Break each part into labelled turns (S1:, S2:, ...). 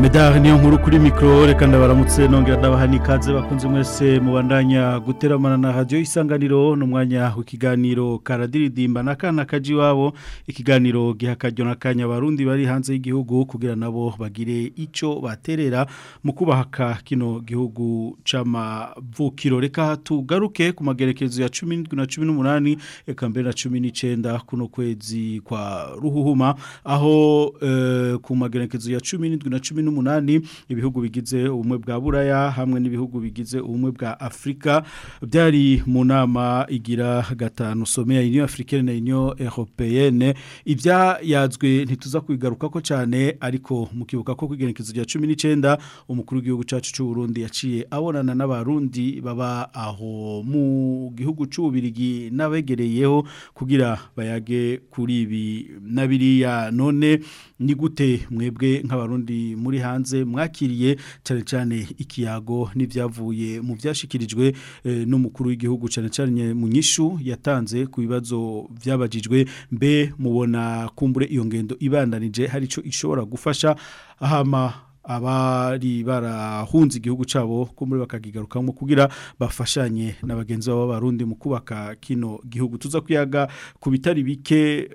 S1: Medari niyo nkuru kuri mikoro reka ndabaramutse nongera ndabaha n'ikaze bakunze mwese mubandanya guteramana na radiyo isanganiro ni umwanya w'ikiganiro karadiridimba n'akana kaji iwabo ikiganiro giha akaryo n'akanya abarundi bari hanze y'igihugu kugira nabo bagire icyo baterera mu kubaka kino gihugu c'amavukiro. Reka tugaruke ku magerekezo ya cumi na cumi n'umunani reka mbere na cumi n'icyenda kuno kwezi kwa ruhuhuma. Aho ku magerekezo ya cumi na cumi n'umunani ibihugu bigize ubumwe bwa buraya hamwe n'ibihugu bigize ubumwe bwa afurika byari mu nama igira gatanu some ya union africaine na union européenne. Ibyayazwe ntituza kwigaruka ko cyane ariko mukibuka ko kwigerekezo rya cumi n'icyenda umukuru w'igihugu cyacu cy'u Burundi yaciye abonana n'abarundi baba aho. Mu gihugu cy'ububirigi n'abegereyeho kugira bayage kuri ibi na biriya. None ni gute mwebwe nk'abarundi muri hanze mwakiriye cyane cyane ikiyago n'ibyavuye mu byashikirijwe n'umukuru w'igihugu cyane cyane mu nyishu yatanze ku bibazo byabajijwe mbe mubona kumbure iyo ngendo ibandanije hari icyo ishobora gufasha. Ahama abari barahunze igihugu cyabo ko muri bakagigarukamo kugira bafashanye na bagenzi babo b'abarundi mu kubaka kino gihugu. Tuza kuyaga ku bitari bike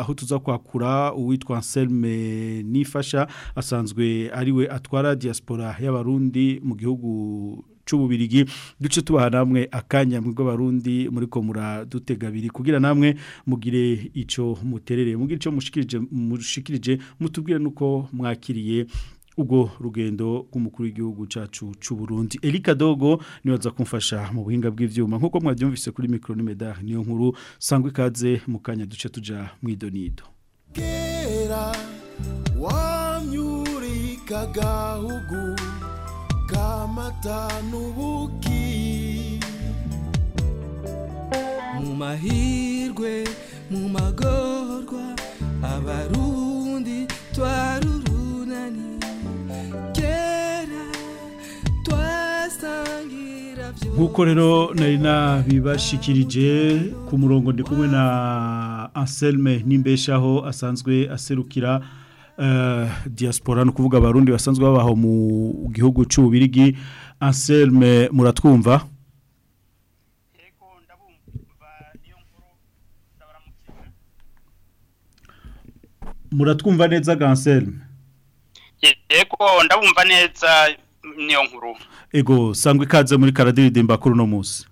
S1: aho tuza kwakura uwitwa Anselme nifasha asanzwe ari we atwara diaspora y'abarundi mu gihugu c'ububirigi duce tubaha namwe akanya mu bw'abarundi muri ko muradutega biri kugira namwe mugire ico muterere mugire ico mushikirije mutubwire nuko mwakiriye ubwo rugendo rw'umukuru w'igihugu cyacu cy'u Burundi Erika Dogo niwaza kumfasha mu buhinga bw'ivyuma. Nkuko mwabyumvise kuri micro ni medal niyo nkuru sangwe ikaze mu kanya duce tuja mwidonido
S2: Kera wanyurika gahugu kamata n'ubuki mu mahirwe mu magorwa abarundi twarurunani. Kera twasangira
S1: nk'uko rero nari nabibashikirije ku murongo ndi kumwe na Anselme nimbeshaho asanzwe aserukira diaspora ni ukuvuga abarundi basanzwe babaho mu gihugu cy'ububirigi. Anselme muratwumva? Muratwumva neza Anselme?
S3: Yego ndabumva neza niyo nkuru.
S1: Ego sangwa ikaze muri karadiridimba kuri uno munsi.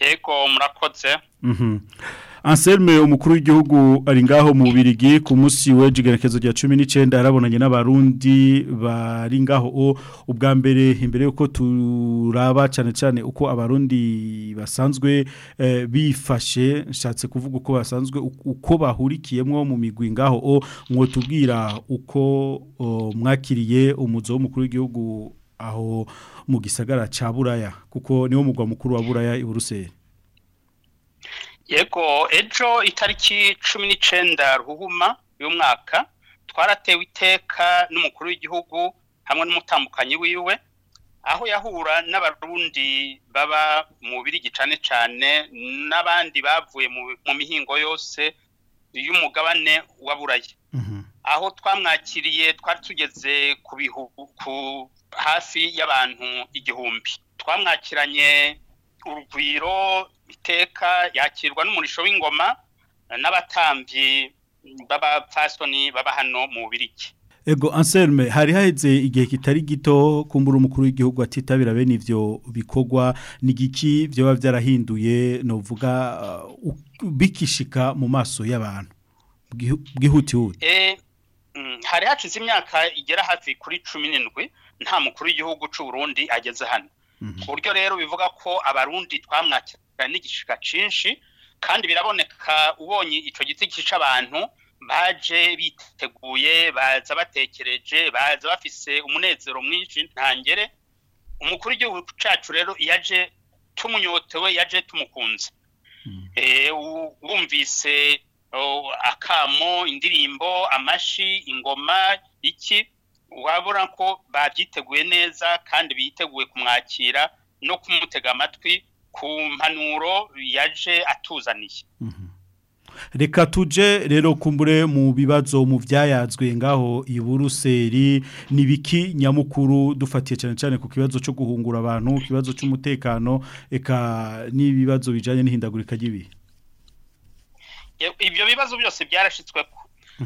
S3: Yego murakoze.
S1: Anselme umukuru w'igihugu ari ngaho mu Birigi ku munsi w'ejigerekezo rya 19 yarabonanye n'abarundi bari ngaho. Ubwa mbere imbere yuko turaba cyane cyane uko abarundi basanzwe eh, bifashe nshatse kuvuga uko basanzwe uko bahurikiyemo mu migwi ngaho. O mwotubwira uko mwakiriye umuzo w'umukuru w'igihugu aho mu gisagara ca Buraya kuko niwo mugwa mukuru wa Buraya i Buruseli
S3: yego ejo itariki cumi n'icyenda ruhuma y'umwaka twaratewe iteka n'umukuru w'igihugu hamwe n'umutambukanyi wiwe aho yahura n'abarundi baba mu birigi cyane cyane n'abandi bavuye mu mihingo yose y'umugabane wa buraya aho twamwakiriye twari tugeze ku bihugu hafi y'abantu igihumbi. Twamwakiranye urugwiro iteka yakirwa n'umurisho w'ingoma n'abatambyi b'abapfasoni baba hano mu Bubirigi
S1: Ego Anselme hari haheze igihe kitari gito kumbura umukuru w'igihugu atitabira bene ivyo bikorwa. Nigiki byo byarahinduye novuga uh, bikishika mu maso y'abantu. Bwihutihuti
S3: eh mm, hari hacize imyaka igera hafi kuri 17 nta mukuru w'igihugu c'u Burundi ageze hano. Ku buryo rero bivuga ko abarundi twamwakira n'igishika cinshi kandi biraboneka ubonye ico giti c'abantu baje biteguye baza batekereje baza bafise umunezero mwinshi ntangere. Umukuru w'igihugu cacu rero yaje tumunyotewe yaje tumukunze. Wumvise akamo indirimbo amashi ingoma iki? Wabona ko babyiteguye neza kandi biteguye kumwakira no kumutega amatwi ku mpanuro yaje atuzaniye.
S1: Reka tuje rero kumbure mu bibazo mu byayazwe ngaho i buruseli. N'ibiki nyamukuru dufatiye cyane cyane ku kibazo cyo guhungura abantu ikibazo cy'umutekano eka n'ibibazo bijyanye n'ihindagurika ry'ibihe?
S3: Ibyo bibazo byose byarashyitswe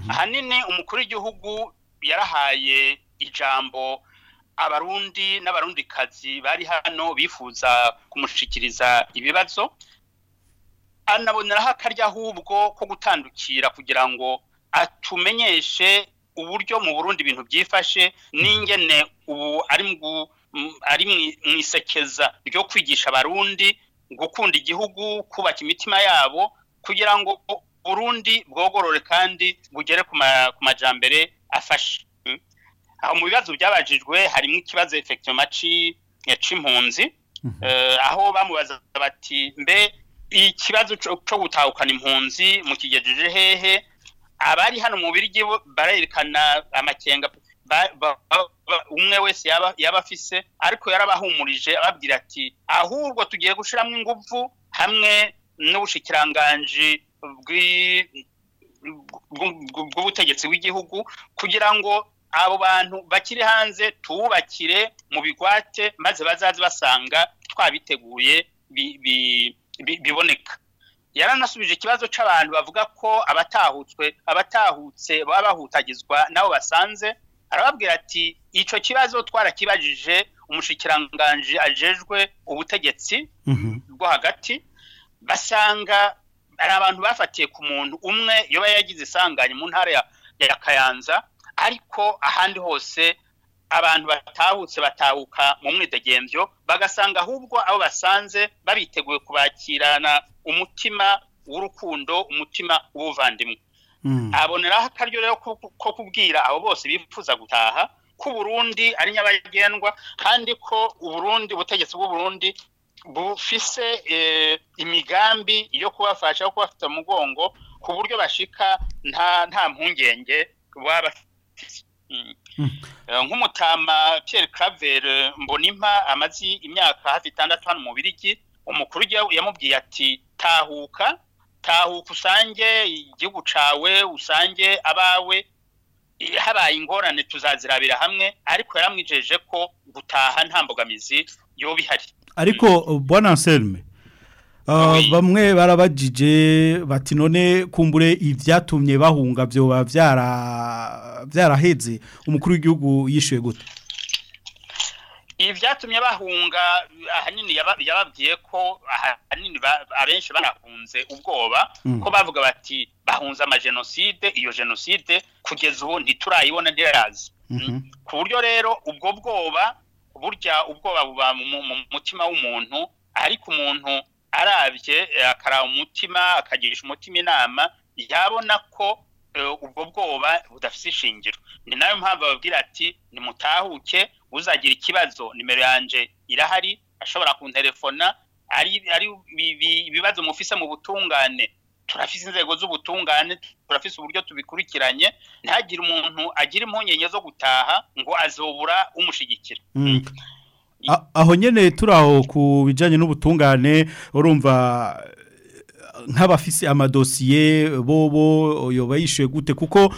S3: ahanini umukuru w'igihugu yarahaye ijambo abarundi n'abarundikazi bari hano bifuza kumushikiriza ibibazo. Anaboneraho akarya ahubwo ko gutandukira kugira ngo atumenyeshe uburyo mu burundi ibintu byifashe n'ingene ubu ari mu isekeza ryo kwigisha abarundi gukunda igihugu kubaka imitima yabo kugira ngo burundi bwogorore kandi bugere ku majambere afashe. Aho mu bibazo byabajijwe harimo ikibazo efekitiyo c'impunzi aho bamubaza bati mbe ikibazo cyo gutahukana impunzi mu kigejeje hehe? Abari hano mu birigi barerekana amakenga. Umwe wese yaba afise ariko yarabahumurije ababwira ati ahubwo tugiye gushyiramo ingufu hamwe n'ubushikiranganji bw'ubutegetsi bw'igihugu kugira ngo abo bantu bakiri hanze tubakire mu bigwate maze bazaze basanga twabiteguye biboneka. Yaranasubije ikibazo cy'abantu bavuga ko abatahutswe abatahutse baba bahutagizwa nabo basanze arababwira ati icyo kibazo twarakibajije umushikiranganji ajejwe ubutegetsi bwo hagati basanga hari abantu bafatiye ku muntu umwe yoba yagize isanganye mu ntara ya kayanza ariko ahandi hose abantu batahutse batahuka mu mwidegembyo bagasanga ahubwo abo basanze babiteguye kubakirana umutima w'urukundo umutima w'ubuvandimwe. Aboneraho akaryo rero ko kubwira abo bose bifuza gutaha ko uburundi ari nyabagendwa kandi ko uburundi ubutegetsi bw'uburundi bufise imigambi yo kubafasha yo kubafata mu mugongo ku buryo bashika nta nta mpungenge baba bafite nk'umutama Pierre Claver mbonimpa amazi imyaka hafi itandatu hano mu birigi umukuru yamubwiye ati tahuka tahuka usange igihugu cawe usange abawe. Habaye ingorane tuzazirabira hamwe ariko yaramwijeje ko gutaha nta mbogamizi yoba ihari
S1: ariko bwana Anselme bamwe barabajije bati none kumbure ibyatumye bahunga byoba byaraheze umukuru w'igihugu yishyuye gute?
S3: Ibi byatumye bahunga ahanini yababwiye ko ahanini abenshi banahunze ubwoba ko bavuga bati bahunze amajenoside iyo jenoside kugeza ubu ntiturayibona ntirazi. Ku buryo rero ubwo bwoba burya ubwoba buba mu mutima w'umuntu ariko umuntu arabye akaraba umutima akagirisha umutima inama yabona ko ubwo bwoba budafite ishingiro. Ni na yo mpamvu bababwira ati nimutahuke uzagira ikibazo. Nimero yanjye irahari ashobora kunterefona ari ibibazo mufise mu butungane turafise inzego z'ubutungane turafise uburyo tubikurikiranye ntihagire umuntu agira impungenge zo gutaha ngo azobura umushigikira.
S1: Aho nyine turi aho ku bijyanye n'ubutungane urumva nk'abafise amadosiye bobo yoba yishyuye gute? Kuko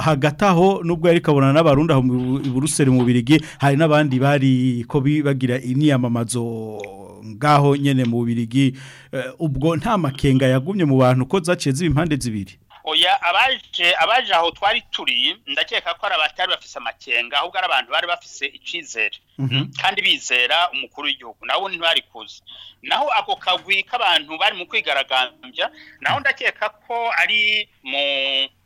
S1: hagati aho nubwo yari kabona n'abarundi aho i buruseli mu birigi hari n'abandi bari ko bagira imyiyamamazo ngaho nyine mu birigi ubwo nta makenga yagumye mu bantu ko zaciye ziba impande zibiri.
S3: Oya abaje abaje aho twari turi ndakeka ko ari abatari bafise amakenga ahubwo ari abantu bari bafise icizere.
S1: Mhm.
S3: kandi bizera umukuru w'igihugu nawe ntibari kuza naho ako kagwi k'abantu bari mu kwigaragambya naho ndakeka ko ari mu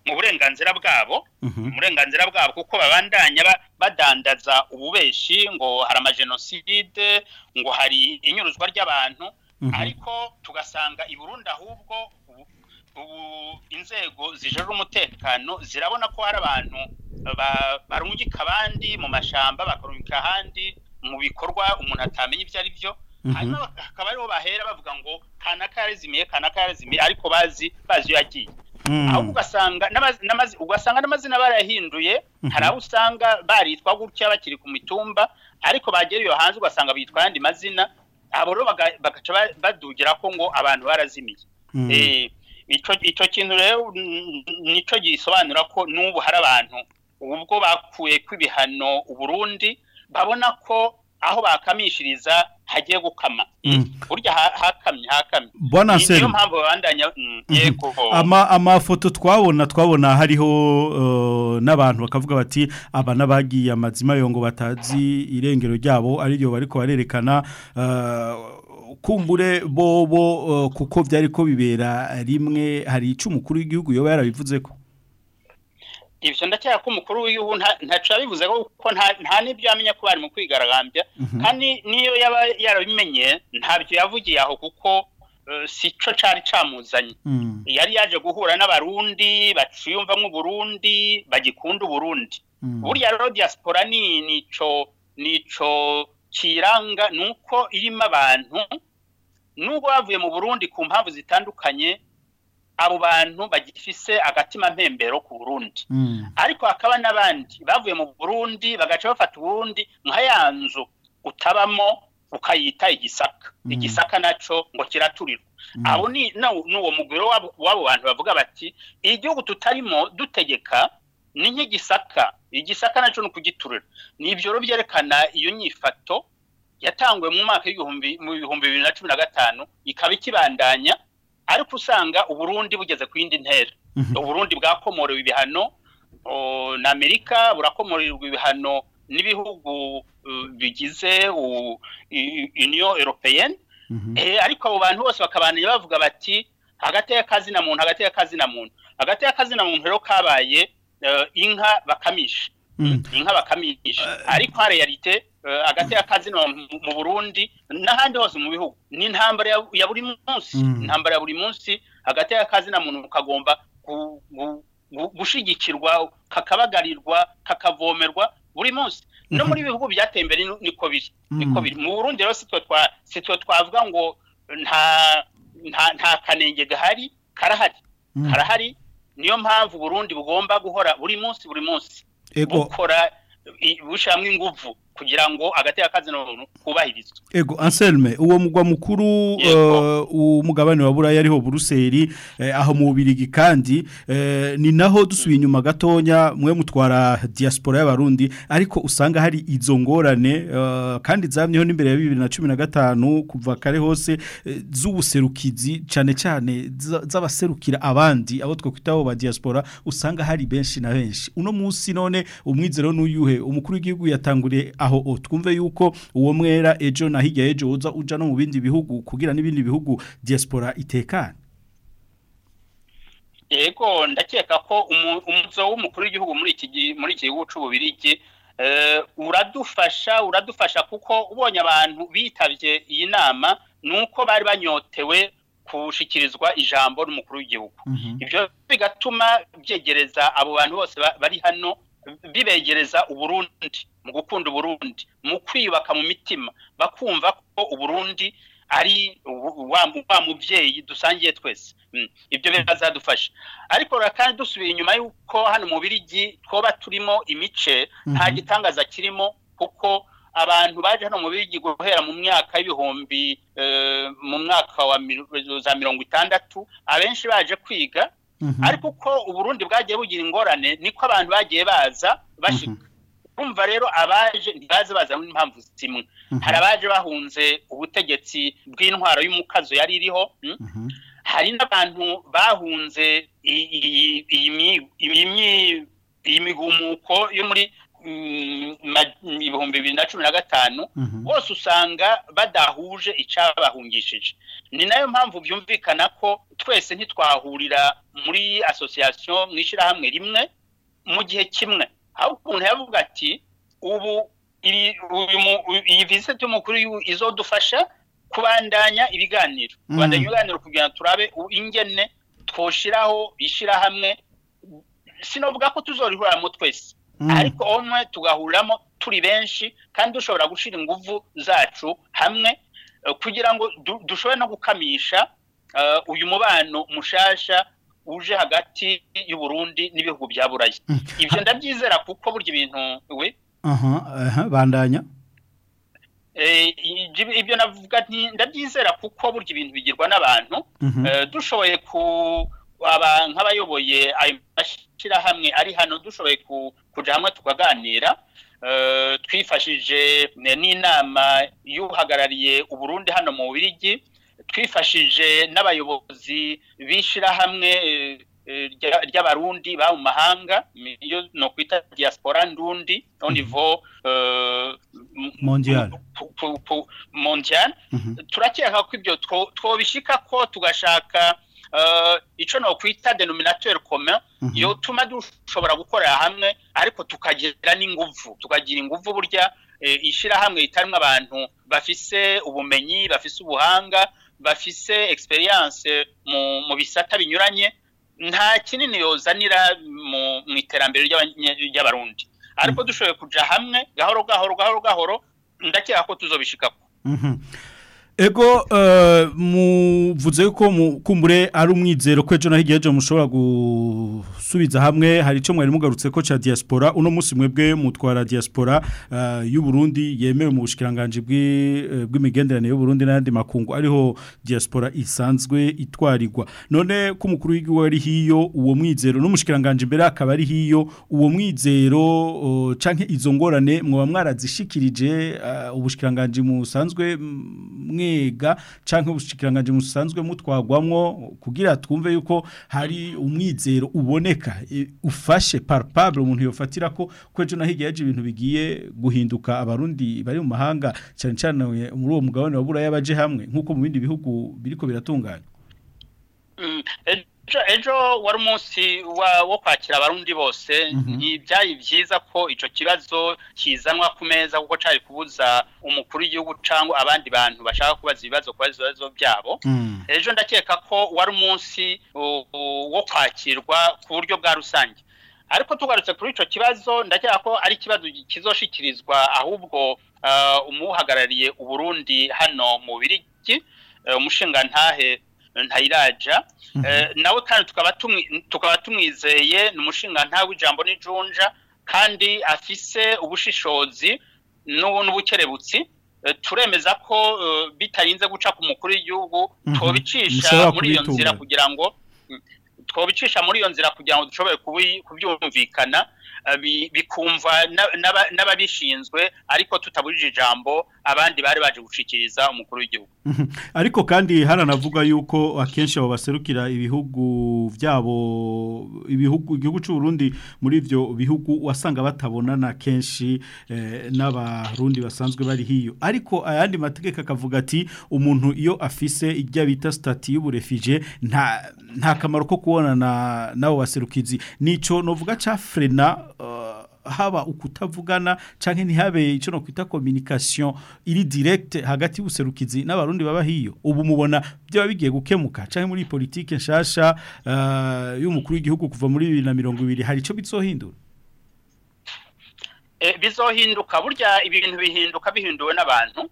S3: mu burenganzira bwabo
S1: Mhm.
S3: uburenganzira bwabo kuko babandanya ba- badandaza ububeshi ngo hari amajenoside ngo hari inyuruzwa ry'abantu
S1: Mhm.
S3: ariko tugasanga i Burundi ahubwo ubu- inzego zijejwe umutekano zirabona ko hari abantu ba- barungika abandi mu mashamba bakarungika ahandi mu bikorwa umuntu atamenya ibyo ari byo
S1: Mhm.
S3: hanyuma bak- akaba ariho bahera bavuga ngo kanaka yarazimiye kanaka yarazimiye ariko bazi bazi iyo yagiye. Ahubwo ugasanga n'amazi- n'amazi- ugasanga n'amazina barayahinduye hari abo usanga baritwa gutya bakiri ku mitumba ariko bagera iyo hanze ugasanga bitwa ayandi mazina abo rero baga- bagaca ba- badugira ko ngo abantu barazimiye.
S1: Mm.
S3: Eh, ico ico kintu rero mm, nico gisobanura ko n'ubu hari abantu ubwo bakuye kw'ibihano uburundi babona ko aho bakamishiriza hagiye gukama.
S1: Mm.
S3: burya ha- hakamye hakamye.
S1: Bwana
S3: Ni- niyo mpamvu babandanya mm, yego.
S1: Ama amafoto twabona twabona hariho uh, n'abantu bakavuga bati aba n'abagiye amazima yo ngo batazi irengero ryabo ari ryo bariko barerekana. Uh, kumbure bobo uh, kuko byari ko bibera rimwe hari ico umukuru w'igihugu yoba yarabivuze ko.
S3: Ivyo ndakeka ko umukuru w'igihugu nta- ntaco yabivuze kuko nta n'ibyo yamenye ko bari mu kwigaragambya kandi niyo yaba yarabimenye ntabyo yavugiye aho kuko eh, sico cari camuzanye
S1: Mm.
S3: yari yaje guhura n'abarundi baciyumvamwo uburundi bagikunda uburundi
S1: Mm.
S3: burya rero diaspora ni nico nico kiranga nuko irimo abantu nubwo bavuye mu burundi ku mpamvu zitandukanye abo bantu bagifise agatima mpembero ku burundi
S1: Mm.
S3: ariko hakaba n'abandi bavuye mu burundi bagaca bafata uburundi nka ya nzu utabamo ukayita igisaka
S1: Mm.
S3: igisaka naco ngo kiraturirwa
S1: Mm.
S3: abo ni n'uwo mugwiro w'abo bantu bavuga bati igihugu tutarimo dutegeka ni nk'igisaka igisaka naco ni ukugiturira ni ibyo byerekana iyo nyifato yatanguwe mu mwaka w'ibihumbi bibiri na cumi na gatanu ikaba ikibandanya ariko usanga uburundi bugeze ku yindi ntera
S1: Mhm.
S3: uburundi bwakomorewe ibihano na amerika burakomorerwa ibihano n'ibihugu bigize u- i- union européenne
S1: Mhm.
S3: Eh, ariko abo bantu bose bakabandanya bavuga bati hagati y'akazina muntu hagati y'akazina muntu hagati y'akazina muntu rero kabaye eh, inka bakamisha
S1: Mm.
S3: inka bakamisha ariko ha realite eh, hagati y'akazina mu mu Burundi n'ahandi hose mu bihugu. Ni intambara ya- ya buri munsi.
S1: Mm.
S3: intambara ya buri munsi hagati y'akazina muntu kagomba gu- gu- gu- gushigikirwa kakabagarirwa kakavomerwa buri munsi. No muri bihugu byateye imbere ni- niko biri. Niko
S1: Mm.
S3: biri. Mu Burundi rero twa sitwe twavuga ngo nta nta nta kanenge gahari karahari.
S1: Mm.
S3: karahari niyo mpamvu Burundi bugomba guhora buri munsi buri munsi.
S1: Ego.
S3: Bukora i- bushiramwo inguvu. Kugira ngo hagati y'akazina muntu kubahirizwe.
S1: Ego Anselme uwo mugwa mukuru uh, umugabane wa Buraya ariho Buruseli eh, aho mu Bubirigi kandi eh, ni naho dusubiye inyuma gatonya mwe mutwara diaspora y'abarundi ariko usanga hari izo ngorane kandi zamyeho n'imbere ya 2015 kuva kare hose eh, z'ubuserukizi cyane cyane za- z'abaserukira abandi abo twokwitaho ba diaspora usanga hari benshi na benshi. Uno munsi none umwizero n'uyuhe umukuru w'igihugu yatanguriye aho twumve yuko uwo mwera ejo na hirya ejo uza uja no mu bindi bihugu kugira n'ibindi bihugu diaspora itekane?
S3: Yego ndakeka ko umu- umuzo w'umukuru w'igihugu muri iki muri iki gihugu c'ububirigi eh, uradufasha uradufasha kuko ubonye abantu bitavye iyi nama nuko bari banyotewe kushikirizwa ijambo n'umukuru w'igihugu. Ibyo bigatuma byegereza abo bantu bose ba- bari hano bibegereza uburundi mu gukunda uburundi mu kwiyubaka mu mitima bakumva ko uburundi ari wa muvyeyi dusangiye twese Mm. ibyo birazadufasha ariko kandi dusubiye inyuma y'uko hano mu birigi twoba turimo imice nta
S1: Mhm.
S3: gitangaza kirimo kuko abantu baje hano mu birigi guhera mu myaka y'ibihumbi eh, mu mwaka wa za mirongo itandatu abenshi baje kwiga ariko uko uburundi bwagiye bugira ingorane niko abantu bagiye baza bashika urumva rero abaje ntibaze baza n'impamvu zimwe hari abaje bahunze ubutegetsi bw'intwaro y'umukazo yari iriho mm? hari n'abantu bahunze iyi mi- iyi mi- iyi migumuko yo muri mm, ibihumbi bibiri na cumi na gatanu bose usanga badahuje icyabahungishije ni na yo mpamvu byumvikana ko twese ntitwahurira muri asosiyasiyo mu ishyirahamwe rimwe mu gihe kimwe. Ahubwo umuntu yavuga ati ubu iyi visite y'umukuru izodufasha kubandanya ibiganiro. Kubandanya ibiganiro kugira ngo turabe ingene twoshiraho ishyirahamwe sinovuga ko tuzorihuramo twese. Ariko umwe tugahuriramo turi benshi kandi dushobora gushyira ingufu zacu hamwe eh, kugira ngo du- dushobore no gukamisha eh, uyu mubano mushasha uje hagati y'u Burundi n'ibihugu bya buraya ibyo ndabyizera kuko burya ibintu we?
S1: Bandanya.
S3: Eh, ibyo- navuga ndabyizera kuko burya ibintu bigirwa n'abantu.
S1: Mhm.
S3: Eh, dushoboye nk'abayoboye ayo mashyirahamwe ari hano dushoboye ku- kuja hamwe tukaganira eh, twifashije n'inama y'uhagarariye uburundi hano mu bubirigi twifashije n'abayobozi b'ishyirahamwe eh, eh, rya- ry'abarundi ba mu mahanga iyo no kwita diaspora ndundi au niveau m-
S1: Mondial.
S3: mondial turakeka ko ibyo two- twobishika ko tugashaka eh, ico no kwita denominateur commun yotuma dushobora gukorera hamwe ariko tukagira n'inguvu. Tukagira inguvu burya eh, ishirahamwe ritarimwo abantu bafise ubumenyi bafise ubuhanga bafise experience mu, bisata binyuranye nta kinini yozanira mu, iterambere ry'abarundi. Ariko dushoboye kuja hamwe gahoro gahoro gahoro gahoro ndakeka ko tuzobishikako.
S1: Mhm. Ego eh, muvuze ko mu kumbure ari umwizero ko ejo na hirya ejo mushobora gusubiza hamwe. Hari ico mwari mugarutse ko ca diaspora. Uno musi mwebwe mutwara diaspora eh, y'u Burundi yemewe mu bushikiranganje bw'i- eh, bw'imigenderanire y'u Burundi n'andi makungu ariho diaspora isanzwe itwarirwa. None ko umukuru w'igihugu ari hiyo uwo mwizero n'umushikiranganje imbere akaba ari hiyo uwo mwizero canke izo ngorane mwoba mwarazishikirije ubushikiranganje musanzwe mm, mwega canke ubushikiranganje musanzwe mutwagwamwo kugira twumve yuko hari umwizero uboneka. Eh, ufashe palpable umuntu yofatira ko kwejo na hirya yaje ibintu bigiye guhinduka abarundi bari mu mahanga cyane cyane muri uwo mugabane wa buraya hamwe nk'uko mu bindi bihugu biriko biratunganya.
S3: Mm, ejo ejo wari umunsi wa- wo kwakira abarundi bose byari byiza ko ico kibazo kizanwa ku meza kuko cari kubuza umukuru w'igihugu cyangwa abandi bantu bashaka kubaza ibibazo kubaza ibibazo byabo. Ejo ndakeka ko wari umunsi wo kwakirwa ku buryo bwa rusange. Ariko tugarutse kuri ico kibazo ndakeka ko ari ikibazo kizoshikirizwa ahubwo ah, umuhagarariye uburundi hano mu birigi umushingantahe ntayiraja. Eh, nawe kandi tukaba tumwi- tukaba tumwizeye ni umushingantahe w'ijambo n'ijunja kandi afise ubushishozi n'ubu- n'ubukerebutsi. Eh, turemeza ko eh, bitarinze guca ku mukuru w'igihugu.
S1: Mhm.
S3: twobicisha muri iyo nzira kugira ngo mm, twobicisha muri iyo nzira kugira ngo dushobore kubyumvikana. Bikumva na- n'aba- n'ababishinzwe ariko tutabujije ijambo abandi bari baje gushikiriza umukuru w'igihugu.
S1: Mhm. ariko kandi haranavuga yuko akenshi abo baserukira ibihugu byabo ibihugu igihugu cy'u Burundi muri ivyo bihugu wasanga batabonana kenshi eh, n'abarundi basanzwe bari hiyo. Ariko ayandi mategeko akavuga ati umuntu iyo afise ijya bita stati y'uburefije nta nta kamaro ko kubonana nabo baserukizi. Nico novuga ca frena haba ukutavugana canke ntihabe ico no kwita communication iri direct hagati y'ubuserukizi n'abarundi baba hiyo ubu mubona byo bigiye gukemuka canke muri politique nshasha uh, y'umukuru w'igihugu kuva muri 2020 hari ico bizohindura?
S3: Eh, bizohinduka. Burya ibintu bihinduka bihinduwe n'abantu.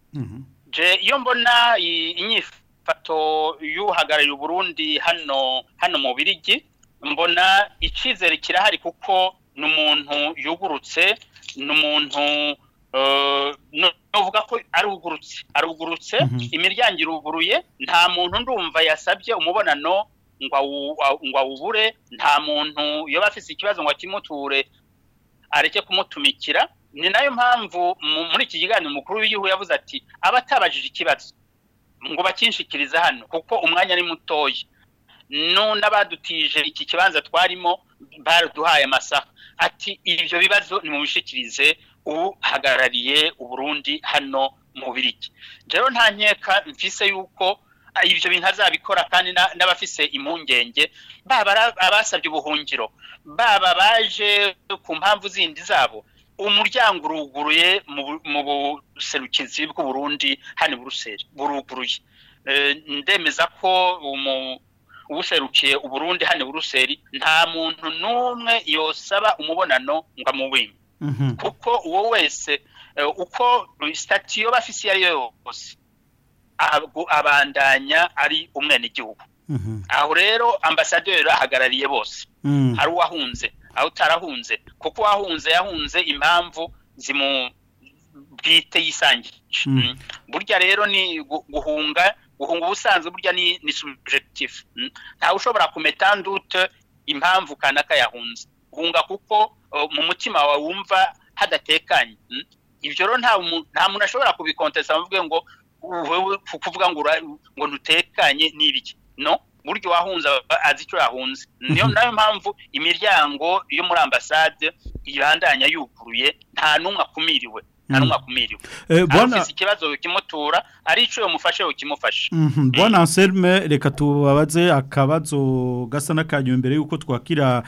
S3: Je iyo mbona inyifato y'uhagarariye Burundi hano hano mu Birigi mbona icizere kirahari kuko ni umuntu yugurutse ni umuntu no- novuga ko arugurutse. Arugurutse imiryango iruguruye nta muntu ndumva yasabye umubonano ngo awu- awu- ngo awubure nta muntu yoba afise ikibazo ngo akimuture areke kumutumikira. Ni na yo mpamvu mu- muri iki kiganiro umukuru w'igihugu yavuze ati abatabajije ikibazo ngo bakinshikirize hano kuko umwanya ni mutoya. N'abadutije iki kibanza twarimo baraduhaye amasaha ati ibyo bibazo ni mu bishikirize uhagarariye uburundi hano mu biriki rero nta nkeka mfise yuko ah, ibyo bintu azabikora kandi na- n'abafise impungenge baba abasabye ubuhungiro. Baba baje ku mpamvu zindi zabo. Umuryango uruguruye mu buserukizi bw'uburundi hano i buruseli buruguruye. Eh, ndemeza ko umu ubuserukiye uburundi hano buruseli nta muntu n'umwe yosaba umubonano ngo amuwime
S1: Mhm.
S3: kuko uwo wese eh, uko sitati yo bafise iyo ari yo yose abandanya ari umwenegihugu
S1: Mhm.
S3: aho rero ambasaderi ahagarariye bose
S1: Mm.
S3: hari uwahunze aho utarahunze kuko uwahunze yahunze impamvu zimu bwite yisangiye
S1: Mm.
S3: Mm. burya rero ni gu- guhunga guhunga ubusanzwe burya ni ni subjectif Mm. ntawe ushobora kumeta ndute impamvu kanaka yahunze guhunga kuko uh, mu mutima wawe wumva hadatekanye Mm. ibyo rero nta mu- nta muntu ashobora kubikontesa avuge ngo kuvuga ngo ngo ntutekanye n'ibiki no buryo wahunze azi icyo yahunze niyo na yo mpamvu imiryango yo muri ambasade ibandanya yuguruye nta n'umwe akumiriwe nta
S1: Mm.
S3: n'umwe akumiriwe
S1: Eh, bwana
S3: arufise ikibazo kimutura ari ico yomufashe ukimufasha
S1: Mhm. Bwana Anselme reka tubabaze akabazo gasa n'akanyu mbere yuko twakira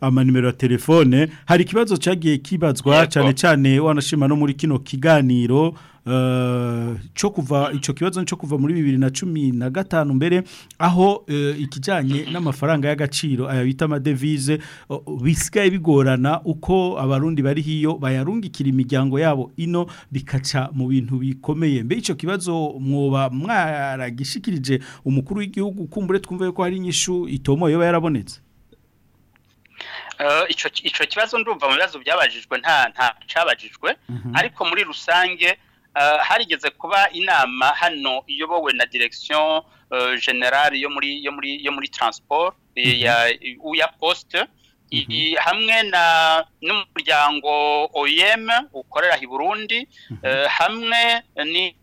S1: amanimero ya telefone. Hari ikibazo cyagiye kibazwa cyane cyane wanashima no muri kino kiganiro. eh, cyo kuva ico kibazo cyo kuva muri bibiri na cumi na gatanu mbere aho eh, ikijanye n'amafaranga y'agaciro aya bita amadevize bisigaye bigorana uko abarundi bari hiyo bayarungikira imiryango yabo ino bikaca mu bintu bikomeye. Mbe ico kibazo mwoba mwaragishikirije umukuru w'igihugu kumbure twumve ko hari inyishu itomoye yoba yarabonetse.
S3: Eh, ico kibazo ndumva mu bibazo byabajijwe nta nta cabajijwe ariko muri rusange eh, harigeze kuba inama hano iyobowe na direction eh, generale yo muri yo muri yo muri transport eh, ya ya poste. I- hamwe na n'umuryango OIM ukorera i Burundi eh, hamwe ni,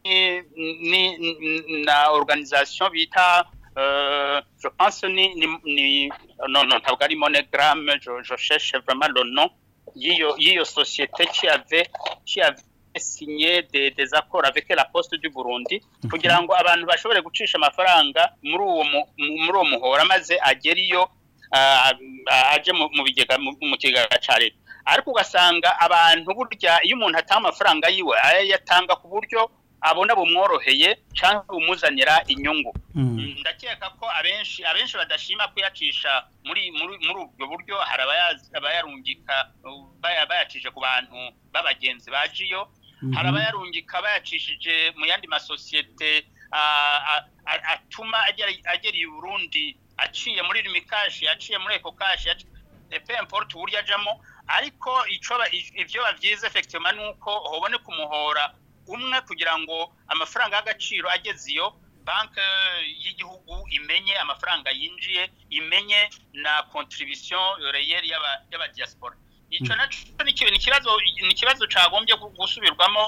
S3: ni, na organisation bita euh, je pense ni, ni, ni non non ntabwo ari monogram je, je cherche vraiment le nom y'iyo y'iyo société qui avait qui avait signé des, des accords avec la poste du Burundi kugira ngo abantu bashobore gucisha amafaranga muri uwo mu- mu- muri uwo muhora maze agere iyo ah, ah, aje mu bigega mu kigega ca leta. Ariko ugasanga abantu burya iyo umuntu atanga amafaranga yiwe ayatanga ku buryo abona bumworoheye cyangwa bumuzanira inyungu.
S1: Mhm.
S3: ndakeka ko abenshi abenshi badashima kuyacisha muri muri muri ubwo buryo. Hari abayarungika baya- bayacije ku bantu b'abagenzi bajiyo. Hari abayarungika bayacishije mu yandi masosiyete atuma agera i Burundi aciye muri rimikashi aciye muri ekokashi pe importe uburyo ajamo. Ariko ico ba- ivyo bavyize effectivement nuko hoboneka umuhora umwe kugira ngo amafaranga y'agaciro ageze iyo banki y'igihugu imenye amafaranga yinjiye imenye na contribution reyeri y'aba- y'abadiaspora ico naco ni ikibazo- ni ikibazo gu- gusubirwamo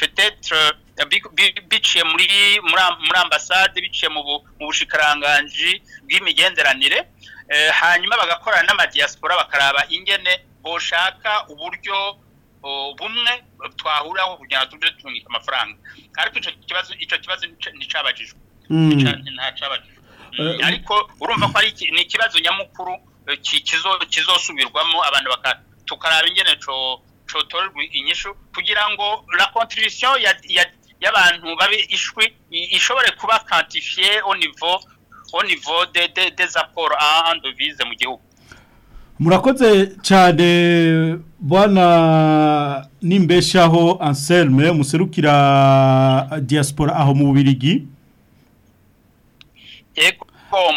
S3: peut-être euh, bi- bi- biciye muri muri am- muri ambasade biciye mu bu- mu bushikaranganji bw'imigenderanire eh, hanyuma bagakorana n'amadiaspora bakaraba ingene boshaka uburyo bumwe twahuriraho kugira ngo tuje tungika amafaranga. Ariko ico kibazo ico kibazo ntica- nticabajijwe
S1: Mm.
S3: Nica- ntacabajijwe Mm,
S1: Eh,
S3: ariko urumva ko ari ikibazo nyamukuru kizosubirwamo abantu tukaraba ingene co cotorerwa inyishu kugira ngo la contribution ya, ya, y'abantu babe ishwi ishobore kuba quantifiée au niveau au niveau de, de, des apports en devise mu gihugu.
S1: Murakoze cyane bwana nimbeshaho anselme muserukira diaspora aho mu bubirigi
S3: yego.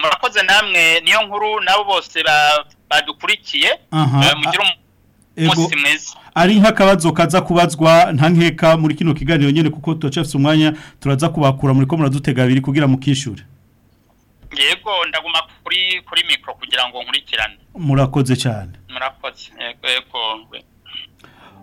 S3: Murakoze namwe niyo nkuru nabo bose ba- badukurikiye. Eh, mugire
S1: Ego.
S3: umunsi mwiza.
S1: ari nk'akabazo kaza kubazwa nta nkeka muri kino kiganiro nyine kuko turacafise umwanya turaza kubakura muri ko muradutega abiri kugira mukishure.
S3: Yego ndaguma kuri kuri mikoro kugira ngo nkurikirane.
S1: Murakoze cyane.
S3: Murakoze. Yego yego.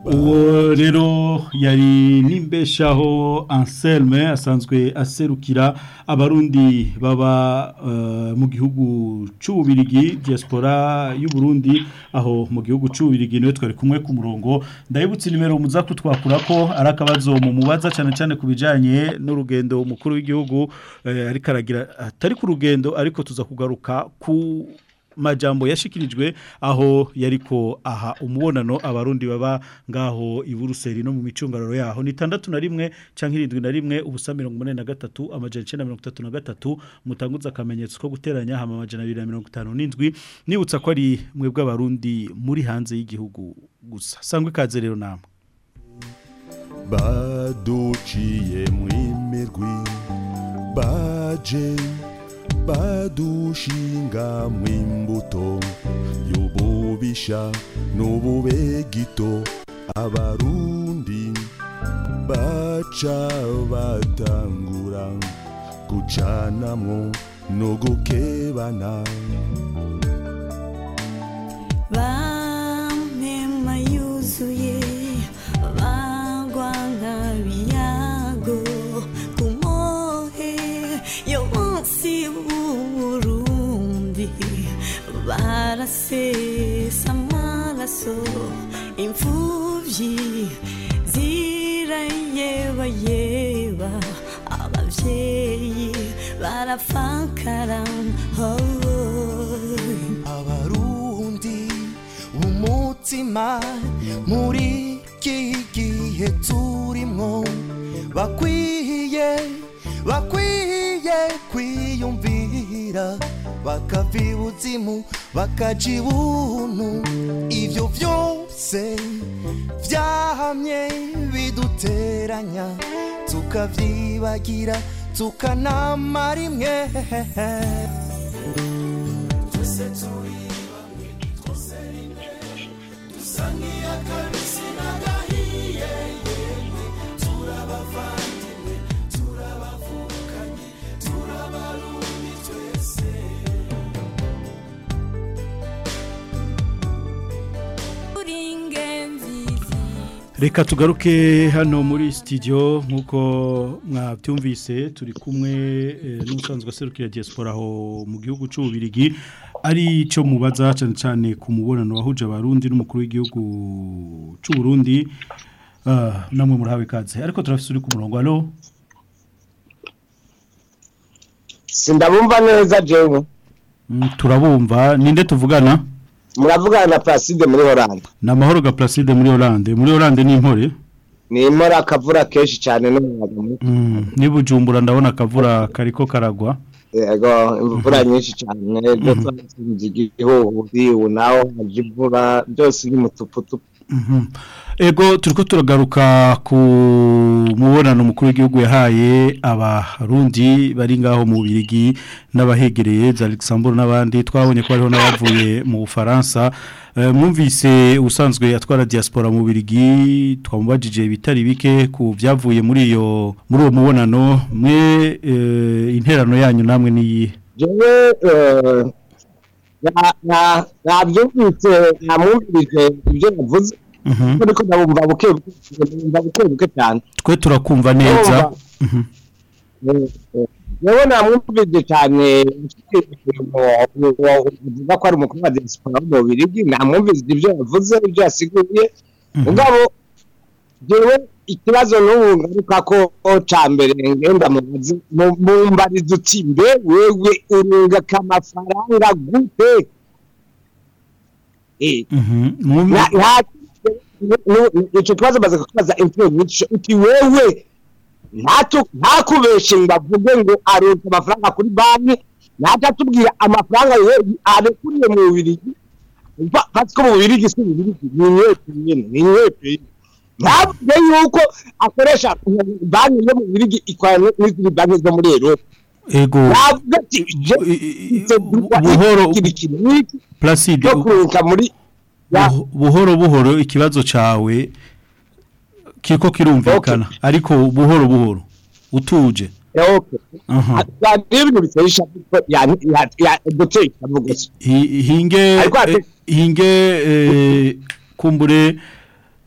S1: Uwo rero yari nimbeshaho Anselme asanzwe aserukira abarundi baba eh, mu gihugu c'ububirigi diaspora y'u Burundi aho mu gihugu c'ububirigi ni we twari kumwe ku murongo. Ndabibutse nimero muza kutwakura ko ari akabazo mu mubaza cyane cyane kubijanye n'urugendo umukuru w'igihugu eh, ariko aragira atari ku rugendo ariko tuza kugaruka ku majambo yashikirijwe aho yariko aha umubonano abarundi baba ngaho i Buruseli no mu micungararo yaho. Ni 6 na rimwe canke 7 na rimwe ubusa 183 amajana 933 mutanguza akamenyetso ko guteranya hama amajana 257 nibutsa ko ari mwebwe abarundi muri hanze y'igihugu gusa. Sangwe kaze rero namwe.
S4: Baduciye mwimirwi baje badushinga mwimbuto y'ububisha n'ububegito abarundi baca batangura gucanamwo no gukebana
S5: Bamema yuzuye barasesa amaraso imfuvyi zirayebayeba abavyeyi barafakara oh.
S4: abarundi umutima muri iki gihe turimwo bakwiye bakwiye kwiyumvira bakava ibuzimu bakaja ibuntu ivyo vyose vyahamye biduteranya tukavyibagira tukanama rimwe
S1: Reka tugaruke hano muri studio nk'uko mwabyumvise turi kumwe eh, n'umusanzwe aserukira diaspora aho mu gihugu c'ububirigi ari cyo mubaza cyane cyane ku mubonano wahuje abarundi n'umukuru w'igihugu c'u Burundi ah namwe murahawe kaze ariko turafise uri ku murongo allo?
S6: Sindabumva neza jewe.
S1: Mm, turabumva. Ninde tuvugana?
S6: Muravugana na Placide muri Hollande
S1: namahoro ga Placide muri Hollande muri Hollande ni impore
S6: ni impora akavura kenshi cyane
S1: mm, ni bujumbura ndabona akavura kariko karagwa
S6: yego imvura nyinshi cyane twasinze igihugu naho imvura byose ni mutuputupu
S1: Mhm. Ego turiko turagaruka ku mubonano mukuru w'igihugu yahaye abarundi bari ngaho mu Birigi n'abahegereye za Luxembourg n'abandi. Twabonye ko hariho n'abavuye mu Faransa Eh, mwumvise usanzwe atwara diaspora mu Birigi twamubajije bitari bike ku byavuye muri iyo muri uwo mubonano. Mwe eh, interano yanyu namwe niyi
S6: jewe eh, na- na- nabyumvise namwumvise ibyo yavuze
S1: Mhm.
S6: ariko ndabumva buke buke cyane
S1: twe turakumva neza
S6: Urumva?
S1: Mhm.
S6: yewe namwumvise cyane uvuga ko ari umukuru wa diaspora wo mu Birigi namwumvise ibyo yavuze ibyo yasiguye mugabo jewe ikibazo n'ubu ngaruka ko ca mbere ngenda mumbariza uti mbe wewe urungaka amafaranga gute? Eh,
S1: Mhm.
S6: Ico kibazo baza kubaza inshuro nyinshi uti wewe ntakubeshe ngo avuge ngo arunze amafaranga kuri banki ntaca atubwira amafaranga ye- arekuriye mu patsi ko mu bubirigi si ububirigi ni nyene ni inyepe ntabwo yuko akoresha banki yo mu bubirigi ikorana n'izindi banki zo muri erope
S1: Ego
S6: navuga ati
S1: buhoro Placide buhoro buhoro ikibazo cawe kiko kirumvikana ariko buhoro buhoro utuje hinge eh, hinge eh, kumbure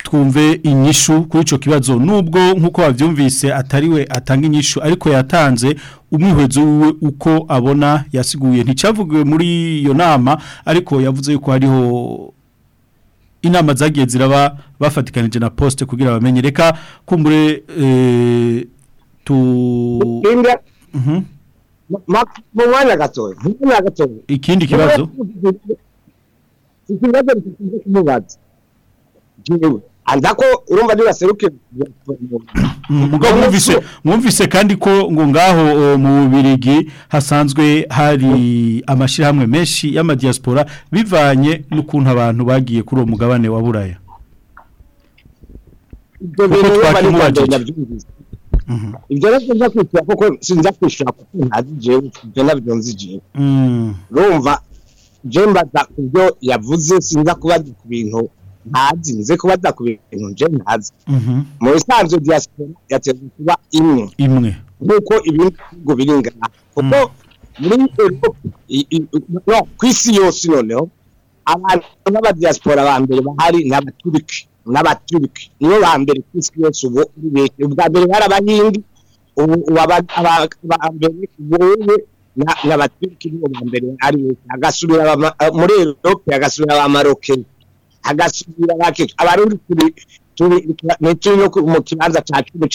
S1: twumve inyishu kuri ico kibazo. Nubwo nk'uko bavyumvise atari we atanga inyishu ariko yatanze umwihwezo wiwe uko abona yasiguye. Nticavugiwe muri iyo nama ariko yavuze yuko hariho inama zagiye ziraba bafatikanije na poste kugira bamenye. Reka kumbure eh, tu Mhm.
S6: mu mwanya gatoya mu mwanya gatoya
S1: ikindi kibazo
S6: ikibazo gikunze kumubaza jewe andako urumva nibaseruke
S1: Mugabo mwumvise mwumvise kandi ko ngo ngaho mu Birigi hasanzwe hari amashirahamwe menshi y'amadiaspora bivanye n'ukuntu abantu bagiye kuri uwo mugabane wa Buraya.
S6: ibyo rero sinza kwishyura kuko sinza kwishyura kuko ntazi jewe ibyo na byo nzi jewe
S1: Mm.
S6: urumva je mbaza ku byo yavuze sinza kubaza ku bintu ntazi nze kubaza ku bintu je ntazi.
S1: Mhm.
S6: mu bisanzwe diaspora yateguye kuba imwe.
S1: Imwe.
S6: nk'uko ibindi bihugu biri ngaha. Kuko muri Europe i- i- no ku isi yose noneho abantu b'abadiaspora ba mbere bahari ni abaturiki n'abaturiki nibo ba mbere ku isi yose ubu ubwa mbere bari abahindi ubu ubu aba- aba- aba mbere ubuye ni abaturiki nibo ba mbere ari abama- muri Europe hagasubira abamaroke hagasubira abake abarundi turi mu kibanza cya cumi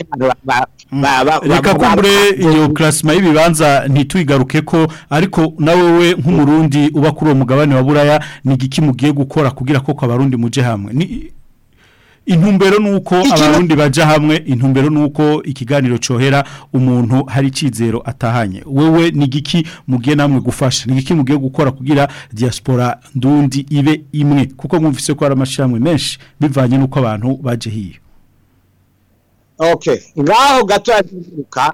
S6: ba-
S1: Reka kumbure iyo klasima y'ibibanza ntituyigaruke ko ariko nawe we nk'umurundi uba kuri uwo mugabane wa Buraya ni igiki mugiye gukora kugira ko abarundi muje hamwe. Intumbero nuko abarundi baja hamwe intumbero nuko ikiganiro cohera umuntu hari cizero atahanye. Wewe ni giki mugiye namwe gufasha? Ni giki mugiye gukora kugira diaspora ndundi ibe imwe? Kuko mwumvise ko hari amashyamwe menshi bivanye nuko abantu baje hiyo.
S6: Okay ngaho gato yavuka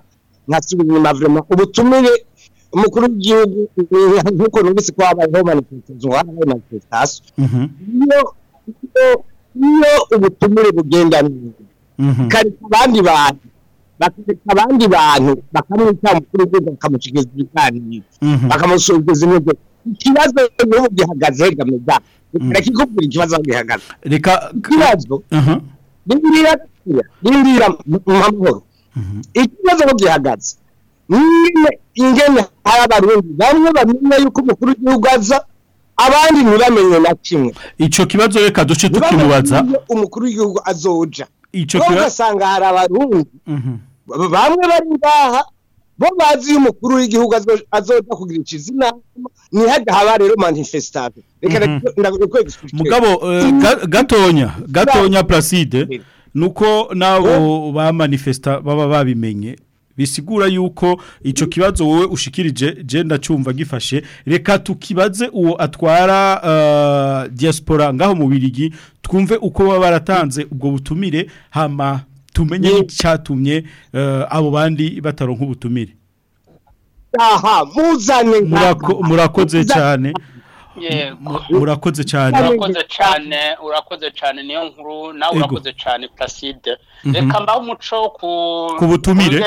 S6: nkasubira vrema ubutumire umukuru w'igihugu nk'uko numvise ko manifestation habaye manifestation
S1: Mhm.
S6: Iyo iyo- ubutumire bugenda neza
S1: mhm.
S6: Kareka abandi bantu bakareka abandi bantu bakamwita umukuru w'igihugu bakamushikiriza ibiganiro.
S1: Mhm.
S6: bakamusubiza intege. Ikibazo n'ubu gihagaze hegamye da reka kikubwira ikibazo gihagaze.
S1: Reka
S6: ikibazo?
S1: Aha
S6: rindira rindira mu mahoro ikibazo aho gihagaze nyine ingene hari abarundi bamwe bamenya yuko umukuru w'igihugu aza abandi ntibamenye na kimwe.
S1: Ico kibazo reka duce tukimubaza.
S6: umukuru w'igihugu azoja.
S1: Ico
S6: bo
S1: kibazo
S6: ugasanga hari abarundi.
S1: Mhm.
S6: Bamwe bari ngaha bo bazi iyo umukuru w'igihugu azo- azoja kugira ikizina ntihajya haba rero manifestation. Reka ndakwereka
S1: mugabo eh, ga- gatonya gatonya Placide nuko nabo ba manifesta baba babimenye. Bisigura yuko ico kibazo wowe ushikirije je ndacyumva gifashe. Reka tukibaze uwo atwara uh, diaspora ngaho mu birigi twumve uko baba baratanze ubwo butumire hama tumenye n'icyatumye uh, abo bandi bataronka ubutumire.
S6: Aha muzane
S1: Murako- murakoze cyane
S3: yego
S1: murakoze cyane
S3: urakoze cyane urakoze cyane niyo nkuru nawe urakoze cyane placide
S1: Mhm.
S3: reka mbaho umuco ku
S1: butumire.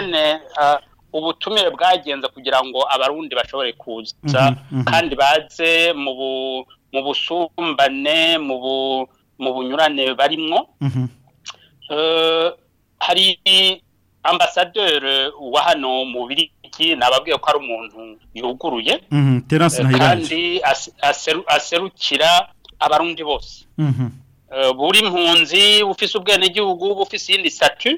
S3: ah, ubutumire bwagenze kugira ngo abarundi bashobore kuza
S1: Mhm, mhm.
S3: kandi baze mu bu- mu busumbane mu bu- mu bunyurane barimwo. Eh, hari ambasaderi wa hano mu biriki nababwiye ko ari umuntu yuguruye
S1: Mhm,
S3: Eh, kandi as- aseru- aserukira abarundi bose
S1: Mhm.
S3: Eh, buri mpunzi ufise ubwenegihugu bufise iyindi statu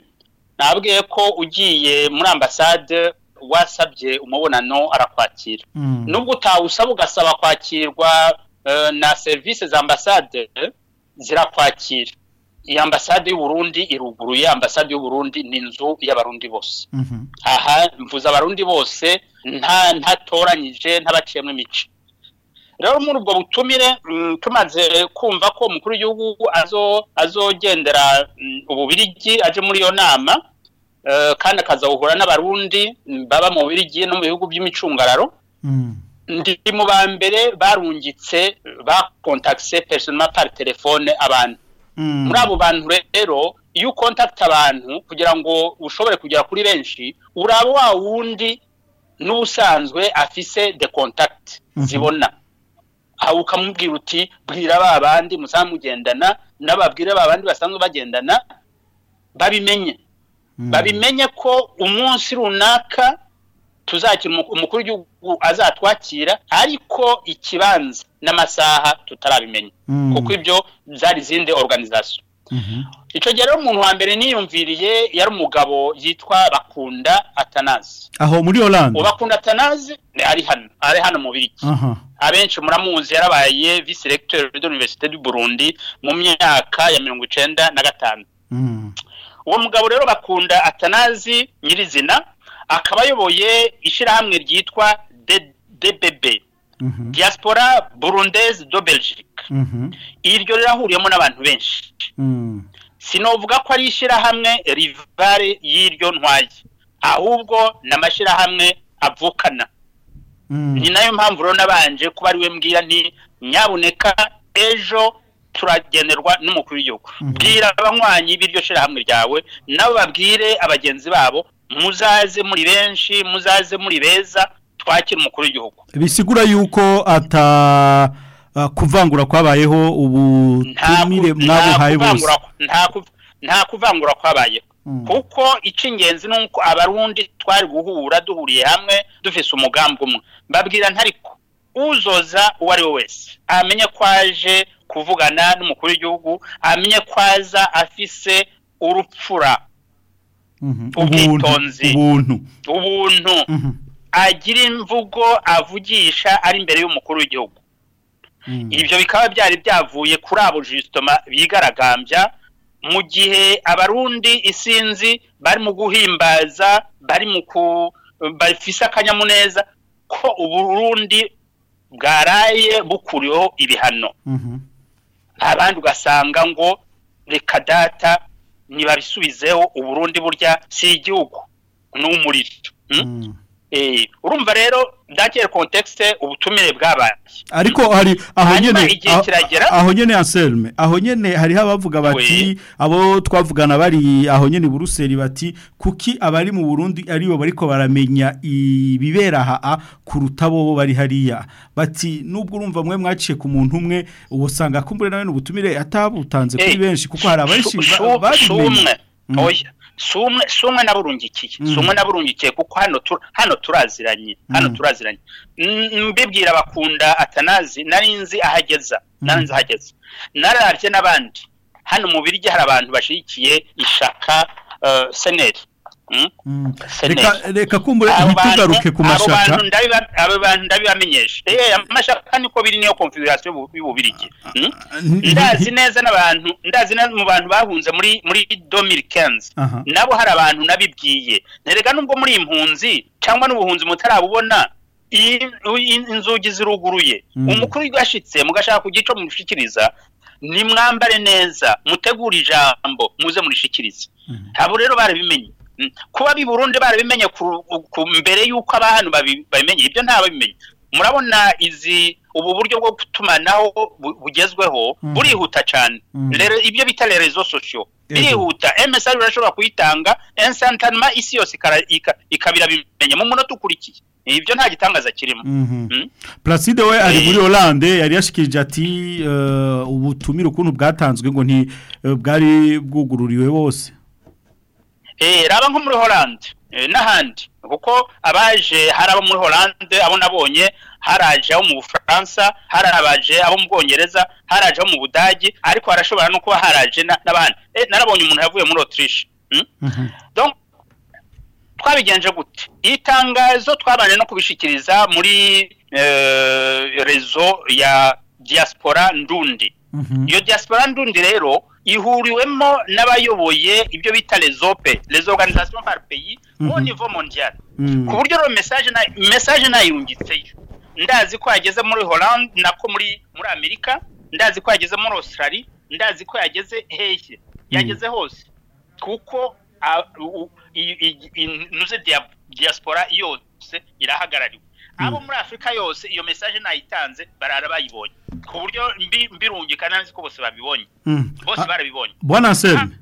S3: nabwiye ko ugiye muri ambasade wasabye umubonano arakwakira
S1: Mm.
S3: nubwo utawusaba ugasaba kwakirwa eh, na serivisi za ambasade zirakwakira iyi ambasade y'uburundi iruguruye ambasade y'uburundi ni inzu y'abarundi bose
S1: Mhm.
S3: aha mvuze abarundi bose nta ntatoranyije ntabaciyemo imico rero muri ubwo butumire mm, tumaze kumva ko umukuru w'igihugu azo azogendera mm, ububirigi aje muri iyo nama eh, kandi akazahura n'abarundi baba mu bubirigi no mu bihugu by'imicungararo
S1: Mm.
S3: ndi mu ba mbere barungitse bakontakise personnellement par telefone abantu. Muri abo bantu rero iyo ukontakita abantu kugira ngo ushobore kugera kuri benshi uraba wa wundi n'ubusanzwe afise de contact
S1: Mhm.
S3: zibona. Aho ukamubwira uti bwira ba bandi muzamugendana n'ababwire ba bandi basanzwe bagendana babimenye. Babimenye ko umunsi runaka tuzakira umu- umukuru w'igihugu azatwakira ariko ikibanza n'amasaha tutarabimenya.
S1: Mm.
S3: kuko ibyo byari izindi organization. Icyo gihe rero umuntu wa mbere niyumviriye yari umugabo yitwa bakunda atanazi
S1: aho muri Hollande?
S3: Ubakunda atanazi ari hano ari hano mu biriki abenshi muramuzi yarabaye vice recteur de l'université du Burundi mu myaka ya mirongo icenda na gatanu.
S1: Mm.
S3: uwo mugabo rero bakunda atanazi nyirizina akaba ayoboye ishyirahamwe ryitwa DBB
S1: Mhm.
S3: diaspora burundaise de Belgique
S1: Mhm.
S3: iryo rirahuriyemo n'abantu benshi
S1: Mm.
S3: sinovuga ko ari ishyirahamwe rivare y'iryo ntwaye ahubwo ni amashyirahamwe avukana
S1: Mm.
S3: ni na yo mpamvu rero nabanje kuba ari we mbwira nti nyabuneka ejo turagenerwa n'umukuru w'igihugu bwira abanywanyi b'iryo shyirahamwe ryawe nabo babwire abagenzi babo muzaze muri benshi muzaze muri beza twakire umukuru w'igihugu.
S1: Bisigura yuko ata ah, kuvangura kwabayeho ubutumire mwabuhaye bose.
S3: nta kuv- nta kuvangura kwabayeho kuko icy'ingenzi ni uko abarundi twari guhura duhuriye hamwe dufise umugambi umwe. Mbabwira ntariko uzoza uwo ari we wese. Amenye ko aje kuvugana n'umukuru w'igihugu amenye ko aza afise urupfura. Ubwitonzi.
S1: ubuntu
S3: ubuntu
S1: Mhm.
S3: agira imvugo avugisha ari imbere y'umukuru w'igihugu
S1: Mm.
S3: ibyo bikaba byari byavuye kuri abo jisitoma bigaragambya mu gihe abarundi isinzi bari mu guhimbaza bari mu ku bafise akanyamuneza ko uburundi bwaraye bukuriweho ibihano
S1: Mhm.
S3: abandi ugasanga ngo reka data ntibabisubizeho uburundi burya si igihugu ni umuriro Mm?
S1: Mm.
S3: Eh, urumva rero dakere kontekste ubutumire bwabaye.
S1: Ariko hari aho nyene aho- nyene Anselme aho nyene hariho abavuga bati abo twavugana bari aho nyene Buruseli bati kuki abari mu Burundi ari bo bariko baramenya ibibera aha kuruta bo bari hariya? Bati nubwo urumva mwe mwaciye ku muntu umwe ubusanga kumbure nawe n'ubutumire atabutanze kuri
S3: Eh,
S1: benshi kuko hari abenshi
S3: Su- su-
S1: ba-
S3: sumwe
S1: babimenye Mm.
S3: oya. Sumwe sumwe naburungikiye
S1: Mm.
S3: sumwe naburungikiye kuko hano tu, hano turaziranye hano
S1: Mm.
S3: turaziranye Mm, mbibwira bakunda atanazi nari nzi ahageza nari nzi ahageza nararavye n'abandi hano mu birigi hari abantu bashigikiye ishaka uh, mm?
S1: Mm.
S3: Seneri.
S1: Reka reka kumbure ntitugaruke ku mashaka.
S3: abo bantu ndabibamenyesha eh amashaka niko biri niyo configuration y'ubu- y'ububirigi mm? ndazi neza n'abantu ndazi neza mu bantu bahunze muri muri 2015
S1: Aha.
S3: nabo hari abantu nabibwiye. Nerega nubwo muri impunzi cyangwa n'ubuhunzi mutarabubona inzugi ziruguruye.
S1: Mm.
S3: umukuru washitse mugashaka kugico mushikiriza nimwambare neza mutegure ijambo muze murishikirize abo rero barabimenye. Mm. Kuba bi Burundi barabimenye mbere yuko abantu babi- babimenye ibyo nta babimenye murabona izi ubu buryo bwo gutumanaho bu- bugezweho
S1: Mm.
S3: burihuta cyane
S1: Mm.
S3: rero ibyo bita sociaux
S1: Ego.
S3: birihuta MSR urashobora kuyitanga instantanément isi yose ikara- ika- ikabira bimenye mu munota ukurikiye ibyo nta gitangaza kirimo
S1: Mhm.
S3: Mm.
S1: Placide we ari
S3: Eh.
S1: muri Hollande yari yashikirije ati eh, ubutumire ukuntu bwatanzwe ngo nti eh, bwari bwugururiwe bose
S3: Eh, raba nko muri Hollande eh, n'ahandi kuko abaje hari abo muri Hollande abo nabonye haraje abo mu Bufaransa harabaje abo mu Bwongereza haraje abo mu Budagi ariko harashobora no kuba haraje na- n'abandi eh, narabonye umuntu yavuye muri donc twabigenje gute itangazo twabanje no kubishikiriza muri rezo ya diaspora ndundi iyo diaspora ndundi rero ihuriwemo n'abayoboye ibyo bita les OPE les organisations par pays au
S1: Mhm.
S3: niveau mondial.
S1: Mhm.
S3: ku buryo rero message na message nayungitseyo. Ndazi ko yageze muri Holland nako muri muri Amerika ndazi ko yageze muri Australia ndazi ko yageze hehe yageze hose. Kuko nuze dia- diaspora yose irahagarariwe. Abo muri afurika yose iyo message nayitanze barara bayibonye. Ku buryo mbi- mbirungika nzi ko bose babibonye.
S1: Mm.
S3: bose
S1: Ah,
S3: barabibonye.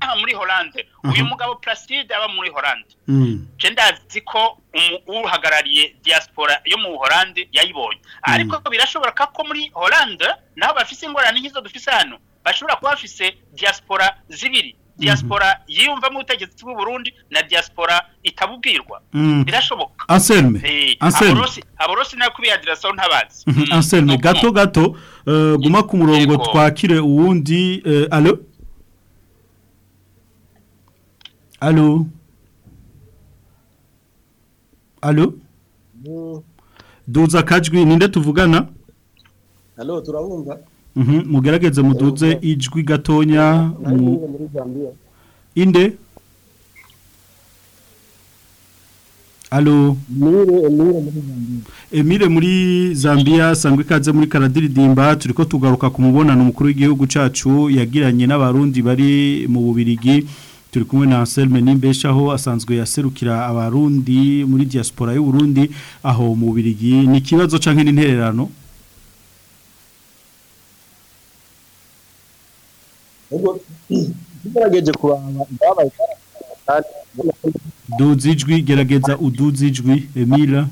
S3: Aha muri Hollande. Uyu mugabo Placide aba muri Hollande.
S1: Mm.
S3: je ndazi ko uhagarariye diaspora yo mu Hollande yayibonye. Ariko birashoboka ko muri Hollande nabo bafise ingorane nk'izo dufise hano. Bashobora kuba bafise diaspora zibiri. Diaspora yiyumvamo ubutegetsi bw'u Burundi na diaspora itabubwirwa.
S1: Mm.
S3: birashoboka.
S1: Anselme,
S3: Eh,
S1: Anselme.
S3: aborosi na yo kubiyadirasaho ntabazi.
S1: Mhm, Anselme gato gato eh, guma ku murongo twakire uwundi eh, allo? Allo? Allo? Duza kajwi ninde tuvugana?
S7: Halo turabumva?
S1: Mhm, mugerageze muduze ijwi gatonya inde? Allo?
S7: Emile muri Zambia.
S1: Sangwe ikaze muri karadiridimba. Turiko tugaruka ku mubonano mukuru w'igihugu cacu yagiranye n'abarundi bari mu bubirigi. Turi kumwe na Anselme Nimbeshaho asanzwe yaserukira abarundi muri diaspora y'u Burundi aho mu bubirigi. Ni kibazo canke n'intererano
S7: Ego tugerageje kuraba ibabaye kandi
S1: duza ijwi gerageza uduza ijwi Emile.